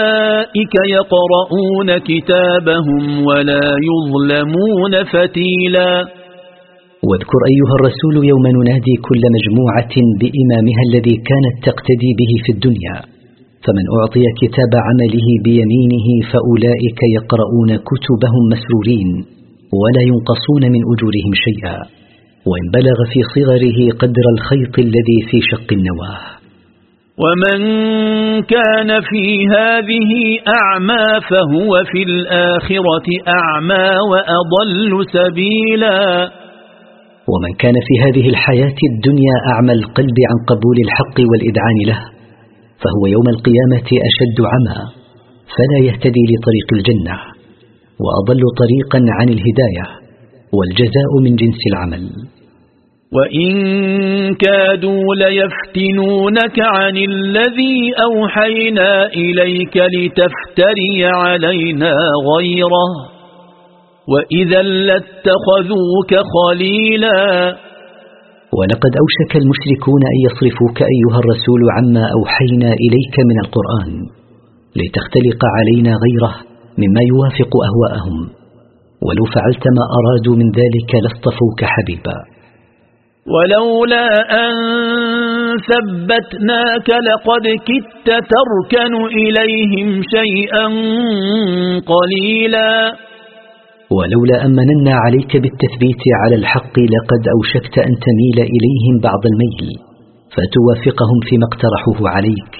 يقرؤون كتابهم ولا يظلمون فتيلا. واذكر أيها الرسول يوم ننادي كل مجموعة بإمامها الذي كانت تقتدي به في الدنيا. فمن أعطي كتاب عمله بيمينه فأولئك يقرؤون كتبهم مسرورين ولا ينقصون من أجورهم شيئا. وإن بلغ في صغره قدر الخيط الذي في شق النواة. ومن كان في هذه أعمى فهو في الآخرة أعمى وأضل سبيلا. ومن كان في هذه الحياة الدنيا أعمى القلب عن قبول الحق والإدعان له. فهو يوم القيامة أشد عمى فلا يهتدي لطريق الجنة وأضل طريقا عن الهداية والجزاء من جنس العمل. وإن كادوا ليفتنونك عن الذي أوحينا إليك لتفتري علينا غيره وإذا لاتخذوك خليلا ولقد أوشك المشركون أن يصرفوك أيها الرسول عما أوحينا إليك من القرآن لتختلق علينا غيره مما يوافق أهواءهم ولو فعلت ما أرادوا من ذلك لاصطفوك حبيبا. ولولا أن ثبتناك لقد كدت تركن إليهم شيئا قليلا. ولولا أن مننا عليك بالتثبيت على الحق لقد أوشكت أن تميل إليهم بعض الميل فتوافقهم فيما اقترحوه عليك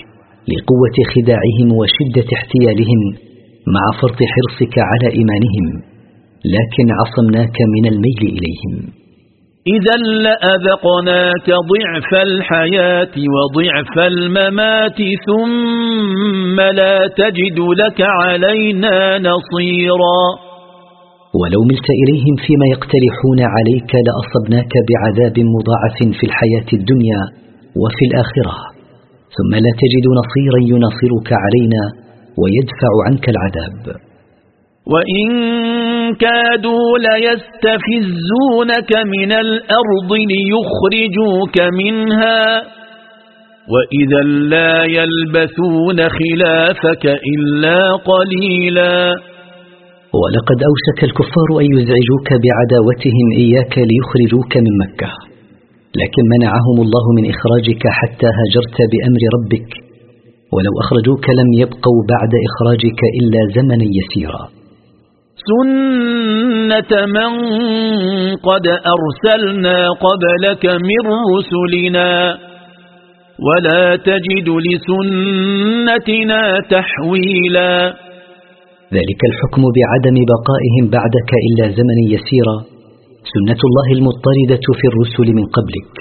لقوة خداعهم وشدة احتيالهم مع فرط حرصك على إيمانهم لكن عصمناك من الميل إليهم. إذا لأذقناك ضعف الحياة وضعف الممات ثم لا تجد لك علينا نصيرا. ولو ملت إليهم فيما يقترحون عليك لأصبناك بعذاب مضاعف في الحياة الدنيا وفي الآخرة. ثم لا تجد نصيرا ينصرك علينا ويدفع عنك العذاب. وإن كادوا ليستفزونك من الأرض ليخرجوك منها وإذا لا يلبثون خلافك إلا قليلا. ولقد أوشك الكفار أن يزعجوك بعداوتهم إياك ليخرجوك من مكة. لكن منعهم الله من إخراجك حتى هاجرت بأمر ربك. ولو أخرجوك لم يبقوا بعد إخراجك إلا زمنا يسيرا. سنة من قد أرسلنا قبلك من رسلنا. ولا تجد لسنتنا تحويلا. ذلك الحكم بعدم بقائهم بعدك إلا زمن يسيرا. سنة الله المضطردة في الرسل من قبلك.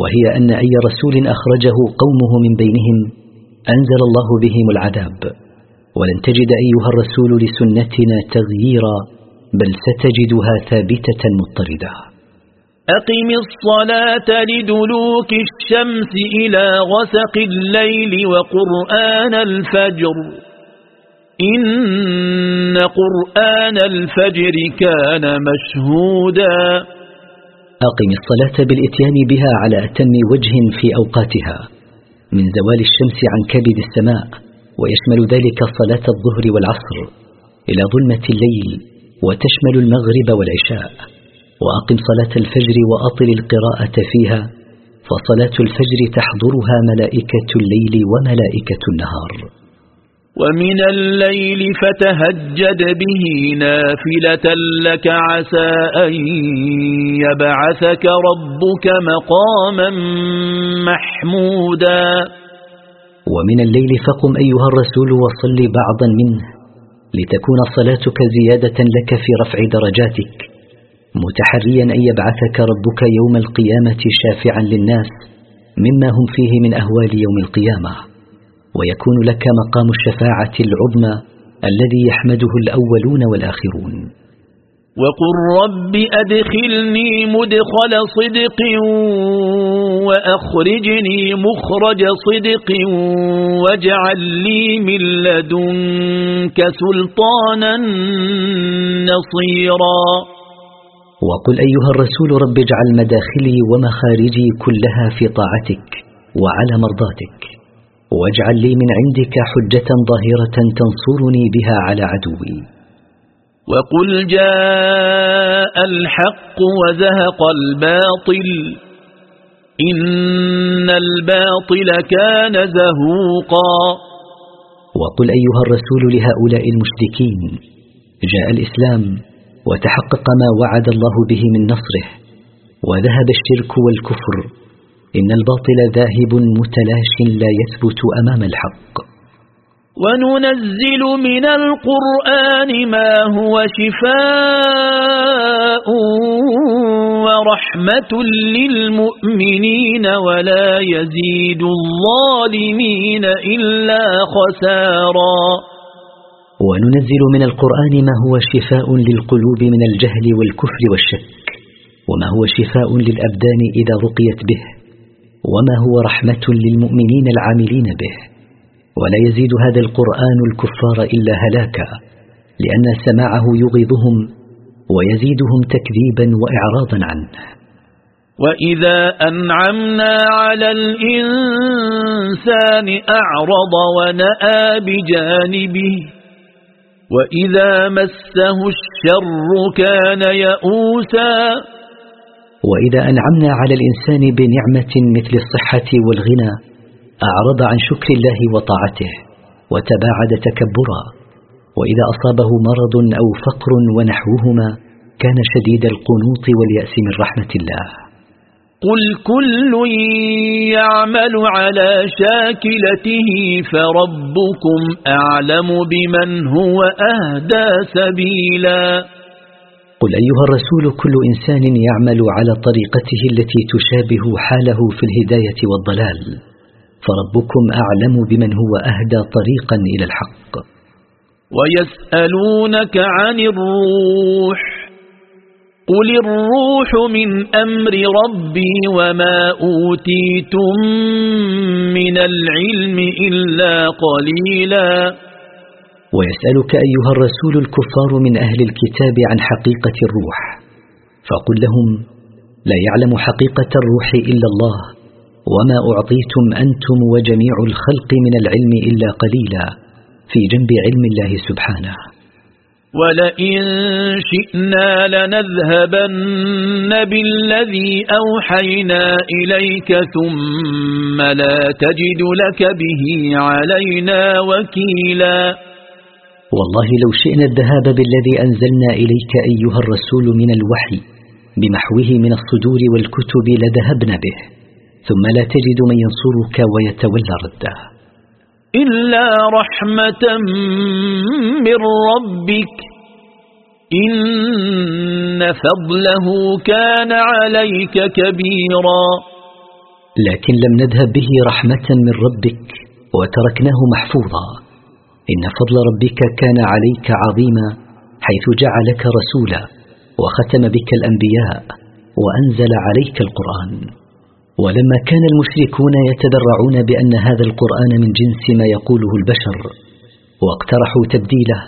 وهي أن أي رسول أخرجه قومه من بينهم أنزل الله بهم العذاب. ولن تجد أيها الرسول لسنتنا تغييرا بل ستجدها ثابتة مضطردة. أقم الصلاة لدلوك الشمس إلى غسق الليل وقرآن الفجر. إن قرآن الفجر كان مشهودا. أقم الصلاة بالإتيان بها على أتم وجه في أوقاتها. من زوال الشمس عن كبد السماء ويشمل ذلك صلاة الظهر والعصر. إلى ظلمة الليل وتشمل المغرب والعشاء. وأقم صلاة الفجر وأطل القراءة فيها فصلاة الفجر تحضرها ملائكة الليل وملائكة النهار. ومن الليل فتهجد به نافلة لك عسى أن يبعثك ربك مقاما محمودا. ومن الليل فقم أيها الرسول وصل بعضا منه لتكون صلاتك زيادة لك في رفع درجاتك متحريا أن يبعثك ربك يوم القيامة شافعا للناس مما هم فيه من أهوال يوم القيامة. ويكون لك مقام الشفاعة العظمى الذي يحمده الأولون والآخرون. وقل رب أدخلني مدخل صدق وأخرجني مخرج صدق واجعل لي من لدنك سلطانا نصيرا. وقل أيها الرسول رب اجعل مداخلي ومخارجي كلها في طاعتك وعلى مرضاتك. واجعل لي من عندك حجة ظاهرة تنصرني بها على عدوي. وقل جاء الحق وزهق الباطل. إن الباطل كان زهوقا. وقل أيها الرسول لهؤلاء المشركين جاء الإسلام وتحقق ما وعد الله به من نصره وذهب الشرك والكفر إن الباطل ذاهب متلاش لا يثبت أمام الحق. وننزل من القرآن ما هو شفاء ورحمة للمؤمنين ولا يزيد الظالمين إلا خسارا. وننزل من القرآن ما هو شفاء للقلوب من الجهل والكفر والشك. وما هو شفاء للأبدان إذا رقيت به. وما هو رحمة للمؤمنين العاملين به. ولا يزيد هذا القرآن الكفار إلا هلاكا لأن سماعه يغيظهم ويزيدهم تكذيبا وإعراضا عنه. وإذا أنعمنا على الإنسان أعرض ونأى بجانبه وإذا مسه الشر كان يئوسا وإذا أنعمنا على الإنسان بنعمة مثل الصحة والغنى أعرض عن شكر الله وطاعته وتباعد تكبرا. وإذا أصابه مرض أو فقر ونحوهما كان شديد القنوط واليأس من رحمة الله. قل كل يعمل على شاكلته فربكم أعلم بمن هو أهدى سبيلا. قل أيها الرسول كل إنسان يعمل على طريقته التي تشابه حاله في الهداية والضلال. فربكم أعلم بمن هو أهدى طريقا إلى الحق. ويسألونك عن الروح قل الروح من أمر ربي وما أوتيتم من العلم إلا قليلا. ويسألك أيها الرسول الكفار من أهل الكتاب عن حقيقة الروح فقل لهم لا يعلم حقيقة الروح إلا الله وما أعطيتم أنتم وجميع الخلق من العلم إلا قليلا في جنب علم الله سبحانه. ولئن شئنا لنذهبن بالذي أوحينا إليك ثم لا تجد لك به علينا وكيلا. والله لو شئنا الذهاب بالذي أنزلنا إليك أيها الرسول من الوحي بمحوه من الصدور والكتب لذهبنا به ثم لا تجد من ينصرك ويتولى رده. إلا رحمة من ربك إن فضله كان عليك كبيرا. لكن لم نذهب به رحمة من ربك وتركناه محفوظا. إن فضل ربك كان عليك عظيما حيث جعلك رسولا وختم بك الأنبياء وأنزل عليك القرآن. ولما كان المشركون يتذرعون بأن هذا القرآن من جنس ما يقوله البشر واقترحوا تبديله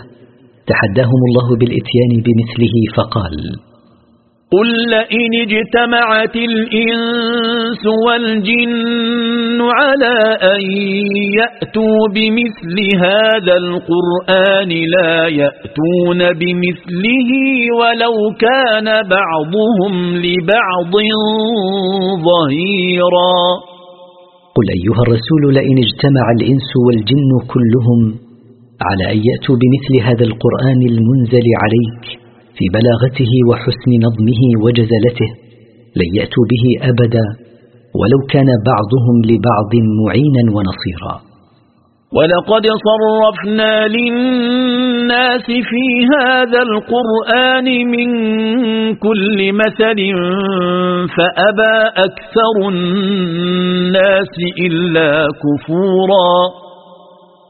تحداهم الله بالإتيان بمثله فقال قل لئن اجتمعت الإنس والجن على أن يأتوا بمثل هذا القرآن لا يأتون بمثله ولو كان بعضهم لبعض ظهيرا. قل أيها الرسول لئن اجتمع الإنس والجن كلهم على أن يأتوا بمثل هذا القرآن المنزل عليك في بلاغته وحسن نظمه وجزلته لن يأتوا به أبدا ولو كان بعضهم لبعض معينا ونصيرا. ولقد صرفنا للناس في هذا القرآن من كل مثل فأبى أكثر الناس إلا كفوراً.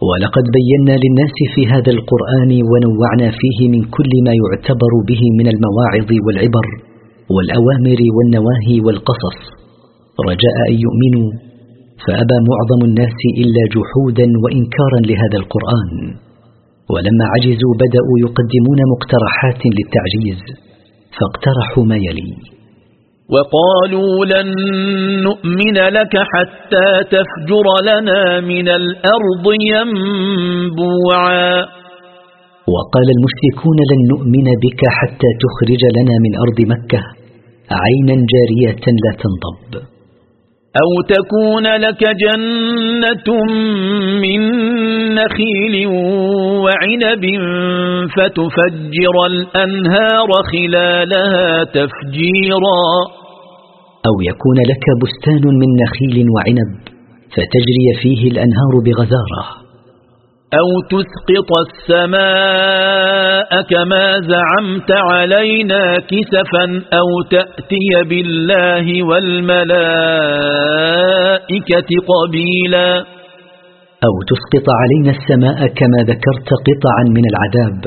ولقد بينا للناس في هذا القرآن ونوعنا فيه من كل ما يعتبر به من المواعظ والعبر والأوامر والنواهي والقصص. رجاء أن يؤمنوا فأبى معظم الناس إلا جحودا وإنكارا لهذا القرآن. ولما عجزوا بدأوا يقدمون مقترحات للتعجيز فاقترحوا ما يلي. وقالوا لن نؤمن لك حتى تفجر لنا من الأرض ينبوعا. وقال المشركون لن نؤمن بك حتى تخرج لنا من أرض مكة. عينا جارية لا تنضب. أو تكون لك جنة من نخيل وعنب فتفجر الأنهار خلالها تفجيرا. أو يكون لك بستان من نخيل وعنب فتجري فيه الأنهار بغزارة. أو تسقط السماء كما زعمت علينا كسفا أو تأتي بالله والملائكة قبيلا. أو تسقط علينا السماء كما ذكرت قطعا من العذاب.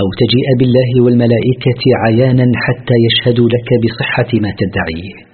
أو تجيء بالله والملائكة عيانا حتى يشهدوا لك بصحة ما تدعيه.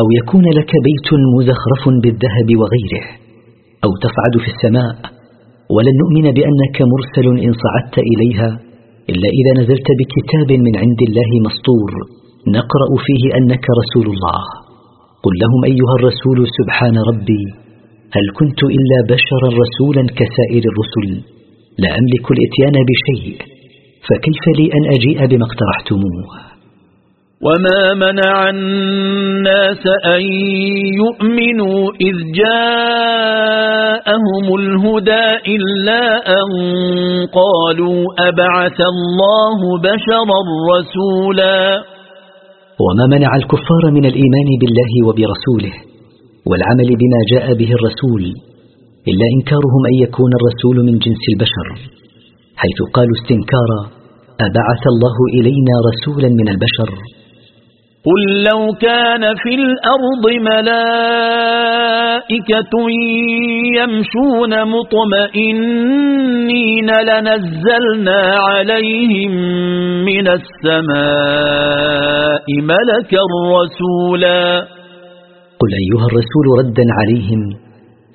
أو يكون لك بيت مزخرف بالذهب وغيره أو تصعد في السماء ولن نؤمن بأنك مرسل إن صعدت إليها إلا إذا نزلت بكتاب من عند الله مسطور نقرأ فيه أنك رسول الله. قل لهم أيها الرسول سبحان ربي هل كنت إلا بشرا رسولا كسائر الرسل؟ لا أملك الإتيان بشيء فكيف لي أن أجيء بما اقترحتموه؟ وما منع الناس أن يؤمنوا إذ جاءهم الهدى إلا أن قالوا أبعث الله بشرا رسولا وما منع الكفار من الإيمان بالله وبرسوله والعمل بما جاء به الرسول إلا إنكارهم أن يكون الرسول من جنس البشر حيث قالوا استنكارا أبعث الله إلينا رسولا من البشر. قل لو كان في الأرض ملائكة يمشون مطمئنين لنزلنا عليهم من السماء ملكا رسولا. قل أيها الرسول ردا عليهم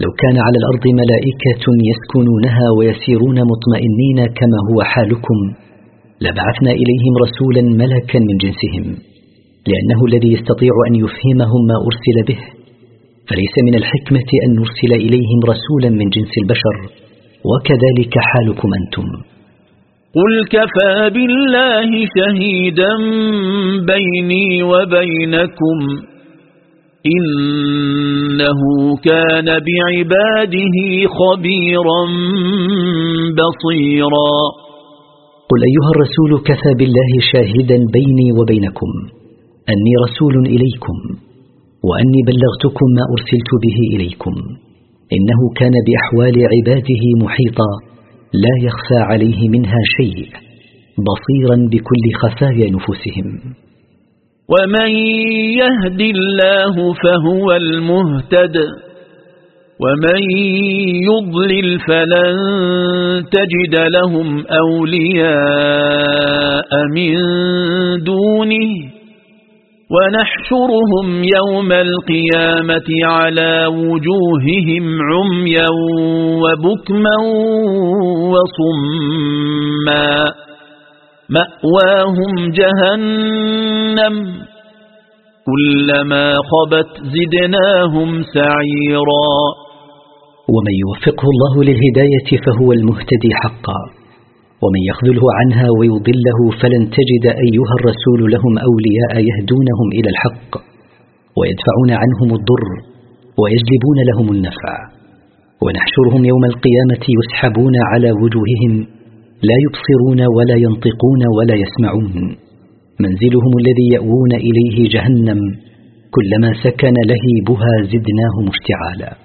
لو كان على الأرض ملائكة يسكنونها ويسيرون مطمئنين كما هو حالكم لبعثنا إليهم رسولا ملكا من جنسهم. لأنه الذي يستطيع أن يفهمهم ما أرسل به. فليس من الحكمة أن نرسل إليهم رسولا من جنس البشر. وكذلك حالكم أنتم. قل كفى بالله شهيدا بيني وبينكم. إنه كان بعباده خبيرا بصيرا. قل أيها الرسول كفى بالله شاهدا بيني وبينكم. أني رسول إليكم وأني بلغتكم ما أرسلت به إليكم. إنه كان بأحوال عباده محيطا لا يخفى عليه منها شيء بصيرا بكل خفايا نفوسهم. ومن يهد الله فهو المهتد ومن يضلل فلن تجد لهم أولياء من دونه. ونحشرهم يوم القيامة على وجوههم عميا وبكما وصما. مأواهم جهنم. كلما خبت زدناهم سعيرا. ومن يوفقه الله للهداية فهو المهتدي حقا. ومن يخذله عنها ويضله فلن تجد أيها الرسول لهم أولياء يهدونهم إلى الحق ويدفعون عنهم الضر ويجلبون لهم النفع ونحشرهم يوم القيامة يسحبون على وجوههم لا يبصرون ولا ينطقون ولا يسمعون. منزلهم الذي يأوون إليه جهنم كلما سكن لهيبها زدناهم اشتعالا.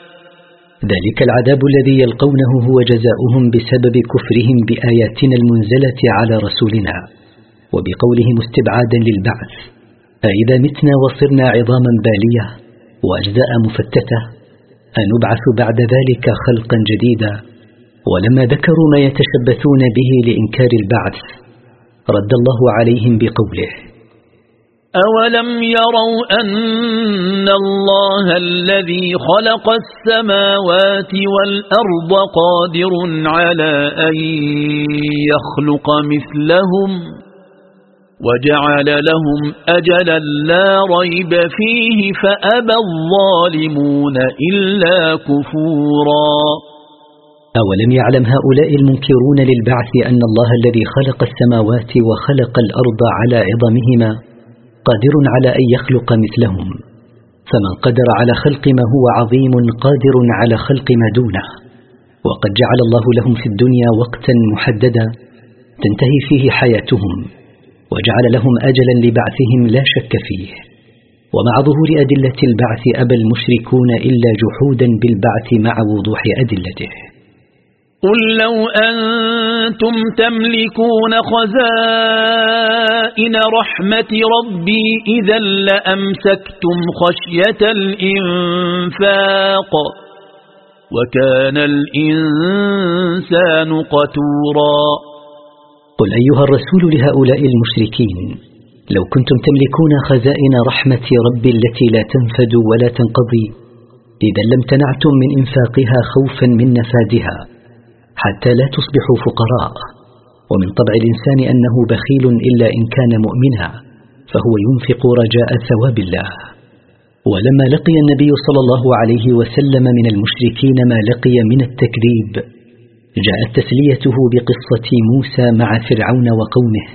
ذلك العذاب الذي يلقونه هو جزاؤهم بسبب كفرهم بآياتنا المنزلة على رسولنا وبقولهم استبعادا للبعث أئذا متنا وصرنا عظاما بالية وأجزاء مفتتة أنبعث بعد ذلك خلقا جديدا ولما ذكروا ما يتشبثون به لإنكار البعث رد الله عليهم بقوله أولم يروا أن الله الذي خلق السماوات والأرض قادر على أن يخلق مثلهم وجعل لهم أجلا لا ريب فيه فأبى الظالمون إلا كفورا أولم يعلم هؤلاء المنكرون للبعث أن الله الذي خلق السماوات وخلق الأرض على عظمهما قادر على أن يخلق مثلهم فمن قدر على خلق ما هو عظيم قادر على خلق ما دونه. وقد جعل الله لهم في الدنيا وقتا محددا تنتهي فيه حياتهم وجعل لهم أجلا لبعثهم لا شك فيه. ومع ظهور أدلة البعث أبى المشركون إلا جحودا بالبعث مع وضوح أدلته. قل لو أنتم تملكون خزائن رحمة ربي إذا لأمسكتم خشية الإنفاق وكان الإنسان قتورا. قل أيها الرسول لهؤلاء المشركين لو كنتم تملكون خزائن رحمة ربي التي لا تنفد ولا تنقضي إذا لم تنعتم من إنفاقها خوفا من نفادها. حتى لا تصبحوا فقراء. ومن طبع الإنسان أنه بخيل إلا إن كان مؤمنا فهو ينفق رجاء ثواب الله. ولما لقي النبي صلى الله عليه وسلم من المشركين ما لقي من التكذيب جاءت تسليته بقصة موسى مع فرعون وقومه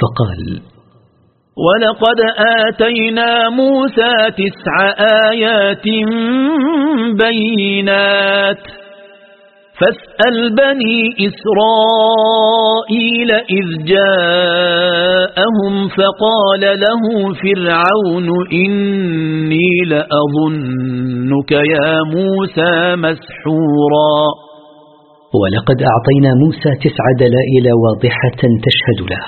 فقال ولقد آتينا موسى تسع آيات بينات فاسأل بني إسرائيل إذ جاءهم فقال له فرعون إني لأظنك يا موسى مسحورا. ولقد أعطينا موسى تسع دلائل واضحة تشهد له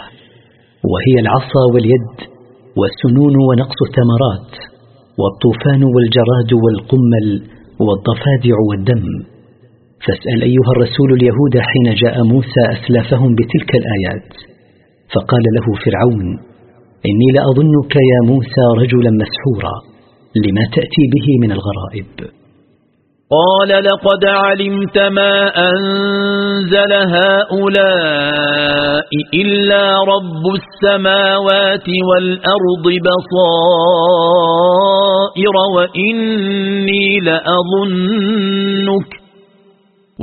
وهي العصا واليد والسنون ونقص الثمرات والطوفان والجراد والقمل والضفادع والدم. فاسأل أيها الرسول اليهود حين جاء موسى أسلافهم بتلك الآيات. فقال له فرعون إني لأظنك يا موسى رجلا مسحورا لما تأتي به من الغرائب؟ قال لقد علمت ما أنزل هؤلاء إلا رب السماوات والأرض بصائر وإني لأظنك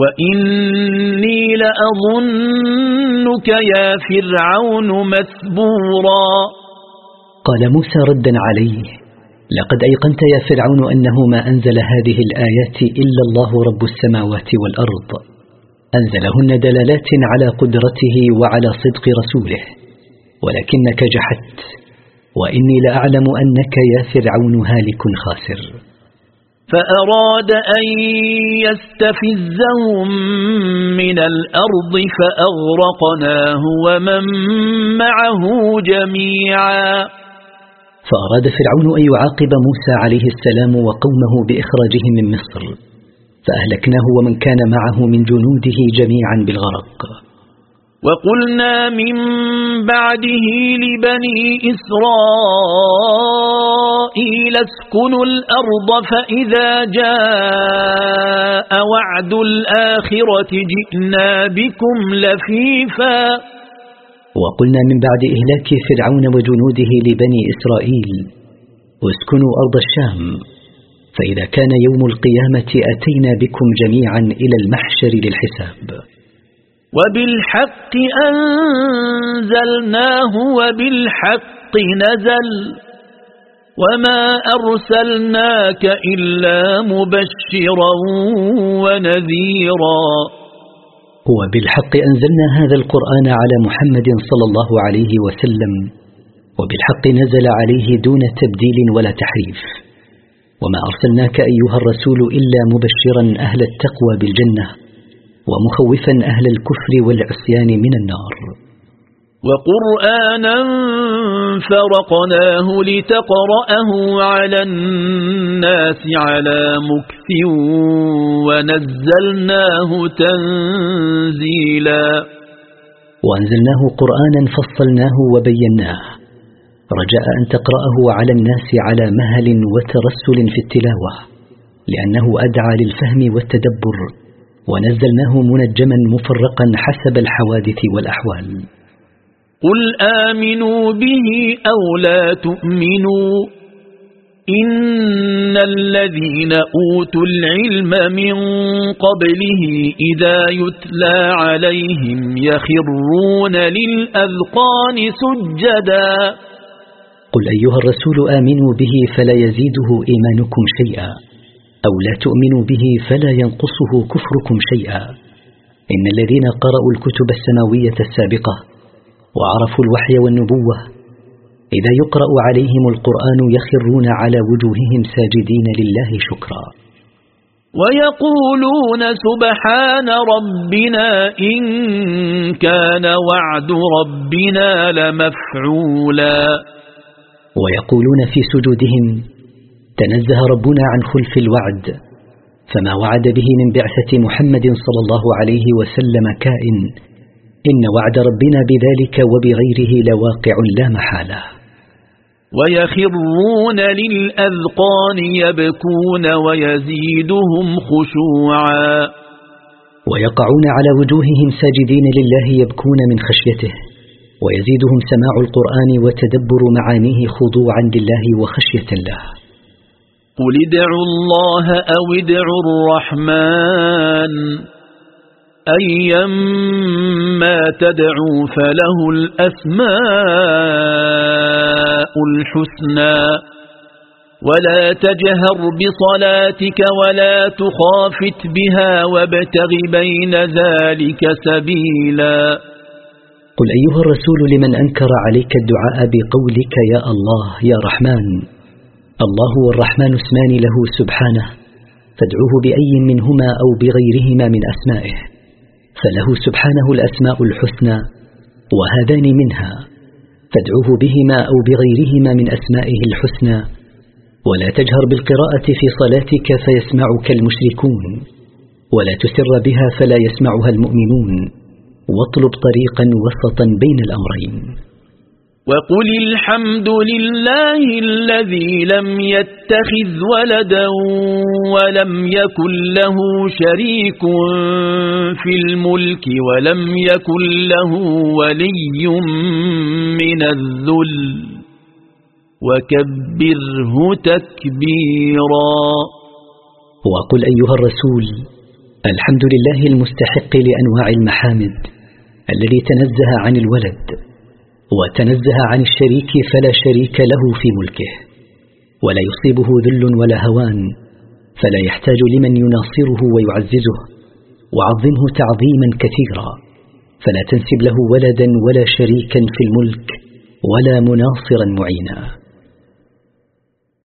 وإني لأظنك يا فرعون مثبورا. قال موسى ردا عليه لقد أيقنت يا فرعون أنه ما أنزل هذه الآيات إلا الله رب السماوات والأرض. أنزلهن دلالات على قدرته وعلى صدق رسوله. ولكنك جحدت وإني لأعلم أنك يا فرعون هالك خاسر. فأراد أن يستفزهم من الأرض فأغرقناه ومن معه جميعا. فأراد فرعون أن يعاقب موسى عليه السلام وقومه بإخراجهم من مصر فأهلكناه ومن كان معه من جنوده جميعا بالغرق. وقلنا من بعده لبني إسرائيل اسكنوا الأرض فإذا جاء وعد الآخرة جئنا بكم لفيفا. وقلنا من بعد إهلاك فرعون وجنوده لبني إسرائيل اسكنوا أرض الشام فإذا كان يوم القيامة أتينا بكم جميعا إلى المحشر للحساب. وبالحق أنزلناه وبالحق نزل وما أرسلناك إلا مبشرا ونذيرا. هو بالحق أنزلنا هذا القرآن على محمد صلى الله عليه وسلم وبالحق نزل عليه دون تبديل ولا تحريف. وما أرسلناك أيها الرسول إلا مبشرا أهل التقوى بالجنة. ومخوفا أهل الكفر والعصيان من النار. وقرآنا فرقناه لتقرأه على الناس على مكث ونزلناه تنزيلا. وأنزلناه قرآنا فصلناه وبيناه. رجاء أن تقرأه على الناس على مهل وترسل في التلاوة لأنه أدعى للفهم والتدبر. ونزلناه منجما مفرقا حسب الحوادث والأحوال. قل آمنوا به أو لا تؤمنوا إن الذين أوتوا العلم من قبله إذا يتلى عليهم يخرون للأذقان سجدا. قل أيها الرسول آمنوا به فلا يزيده إيمانكم شيئا. أو لا تؤمنوا به فلا ينقصه كفركم شيئا. إن الذين قرأوا الكتب السماوية السابقة وعرفوا الوحي والنبوة إذا يقرأ عليهم القرآن يخرون على وجوههم ساجدين لله شكرا. ويقولون سبحان ربنا إن كان وعد ربنا لمفعولا. ويقولون في سجودهم تنزه ربنا عن خلف الوعد فما وعد به من بعثة محمد صلى الله عليه وسلم كائن إن وعد ربنا بذلك وبغيره لواقع لا محالة. ويخرون للأذقان يبكون ويزيدهم خشوعا. ويقعون على وجوههم ساجدين لله يبكون من خشيته ويزيدهم سماع القرآن وتدبر معانيه خضوعا لله وخشية الله قل ادعوا الله أو ادعوا الرحمن أيما تدعوا فله الأسماء الحسنى ولا تجهر بصلاتك ولا تخافت بها وابتغ بين ذلك سبيلا قل أيها الرسول لمن أنكر عليك الدعاء بقولك يا الله يا رحمن الله والرحمن اسمان له سبحانه فادعوه بأي منهما أو بغيرهما من أسمائه فله سبحانه الأسماء الحسنى وهذان منها فادعوه بهما أو بغيرهما من أسمائه الحسنى ولا تجهر بالقراءة في صلاتك فيسمعك المشركون ولا تسر بها فلا يسمعها المؤمنون واطلب طريقا وسطا بين الأمرين. وقل الحمد لله الذي لم يتخذ ولدا ولم يكن له شريك في الملك ولم يكن له ولي من الذل وكبره تكبيرا وقل أيها الرسول الحمد لله المستحق لأنواع المحامد الذي تنزه عن الولد وتنزه عن الشريك فلا شريك له في ملكه. ولا يصيبه ذل ولا هوان فلا يحتاج لمن يناصره ويعززه. وعظمه تعظيما كثيرا فلا تنسب له ولدا ولا شريكا في الملك ولا مناصرا معينا.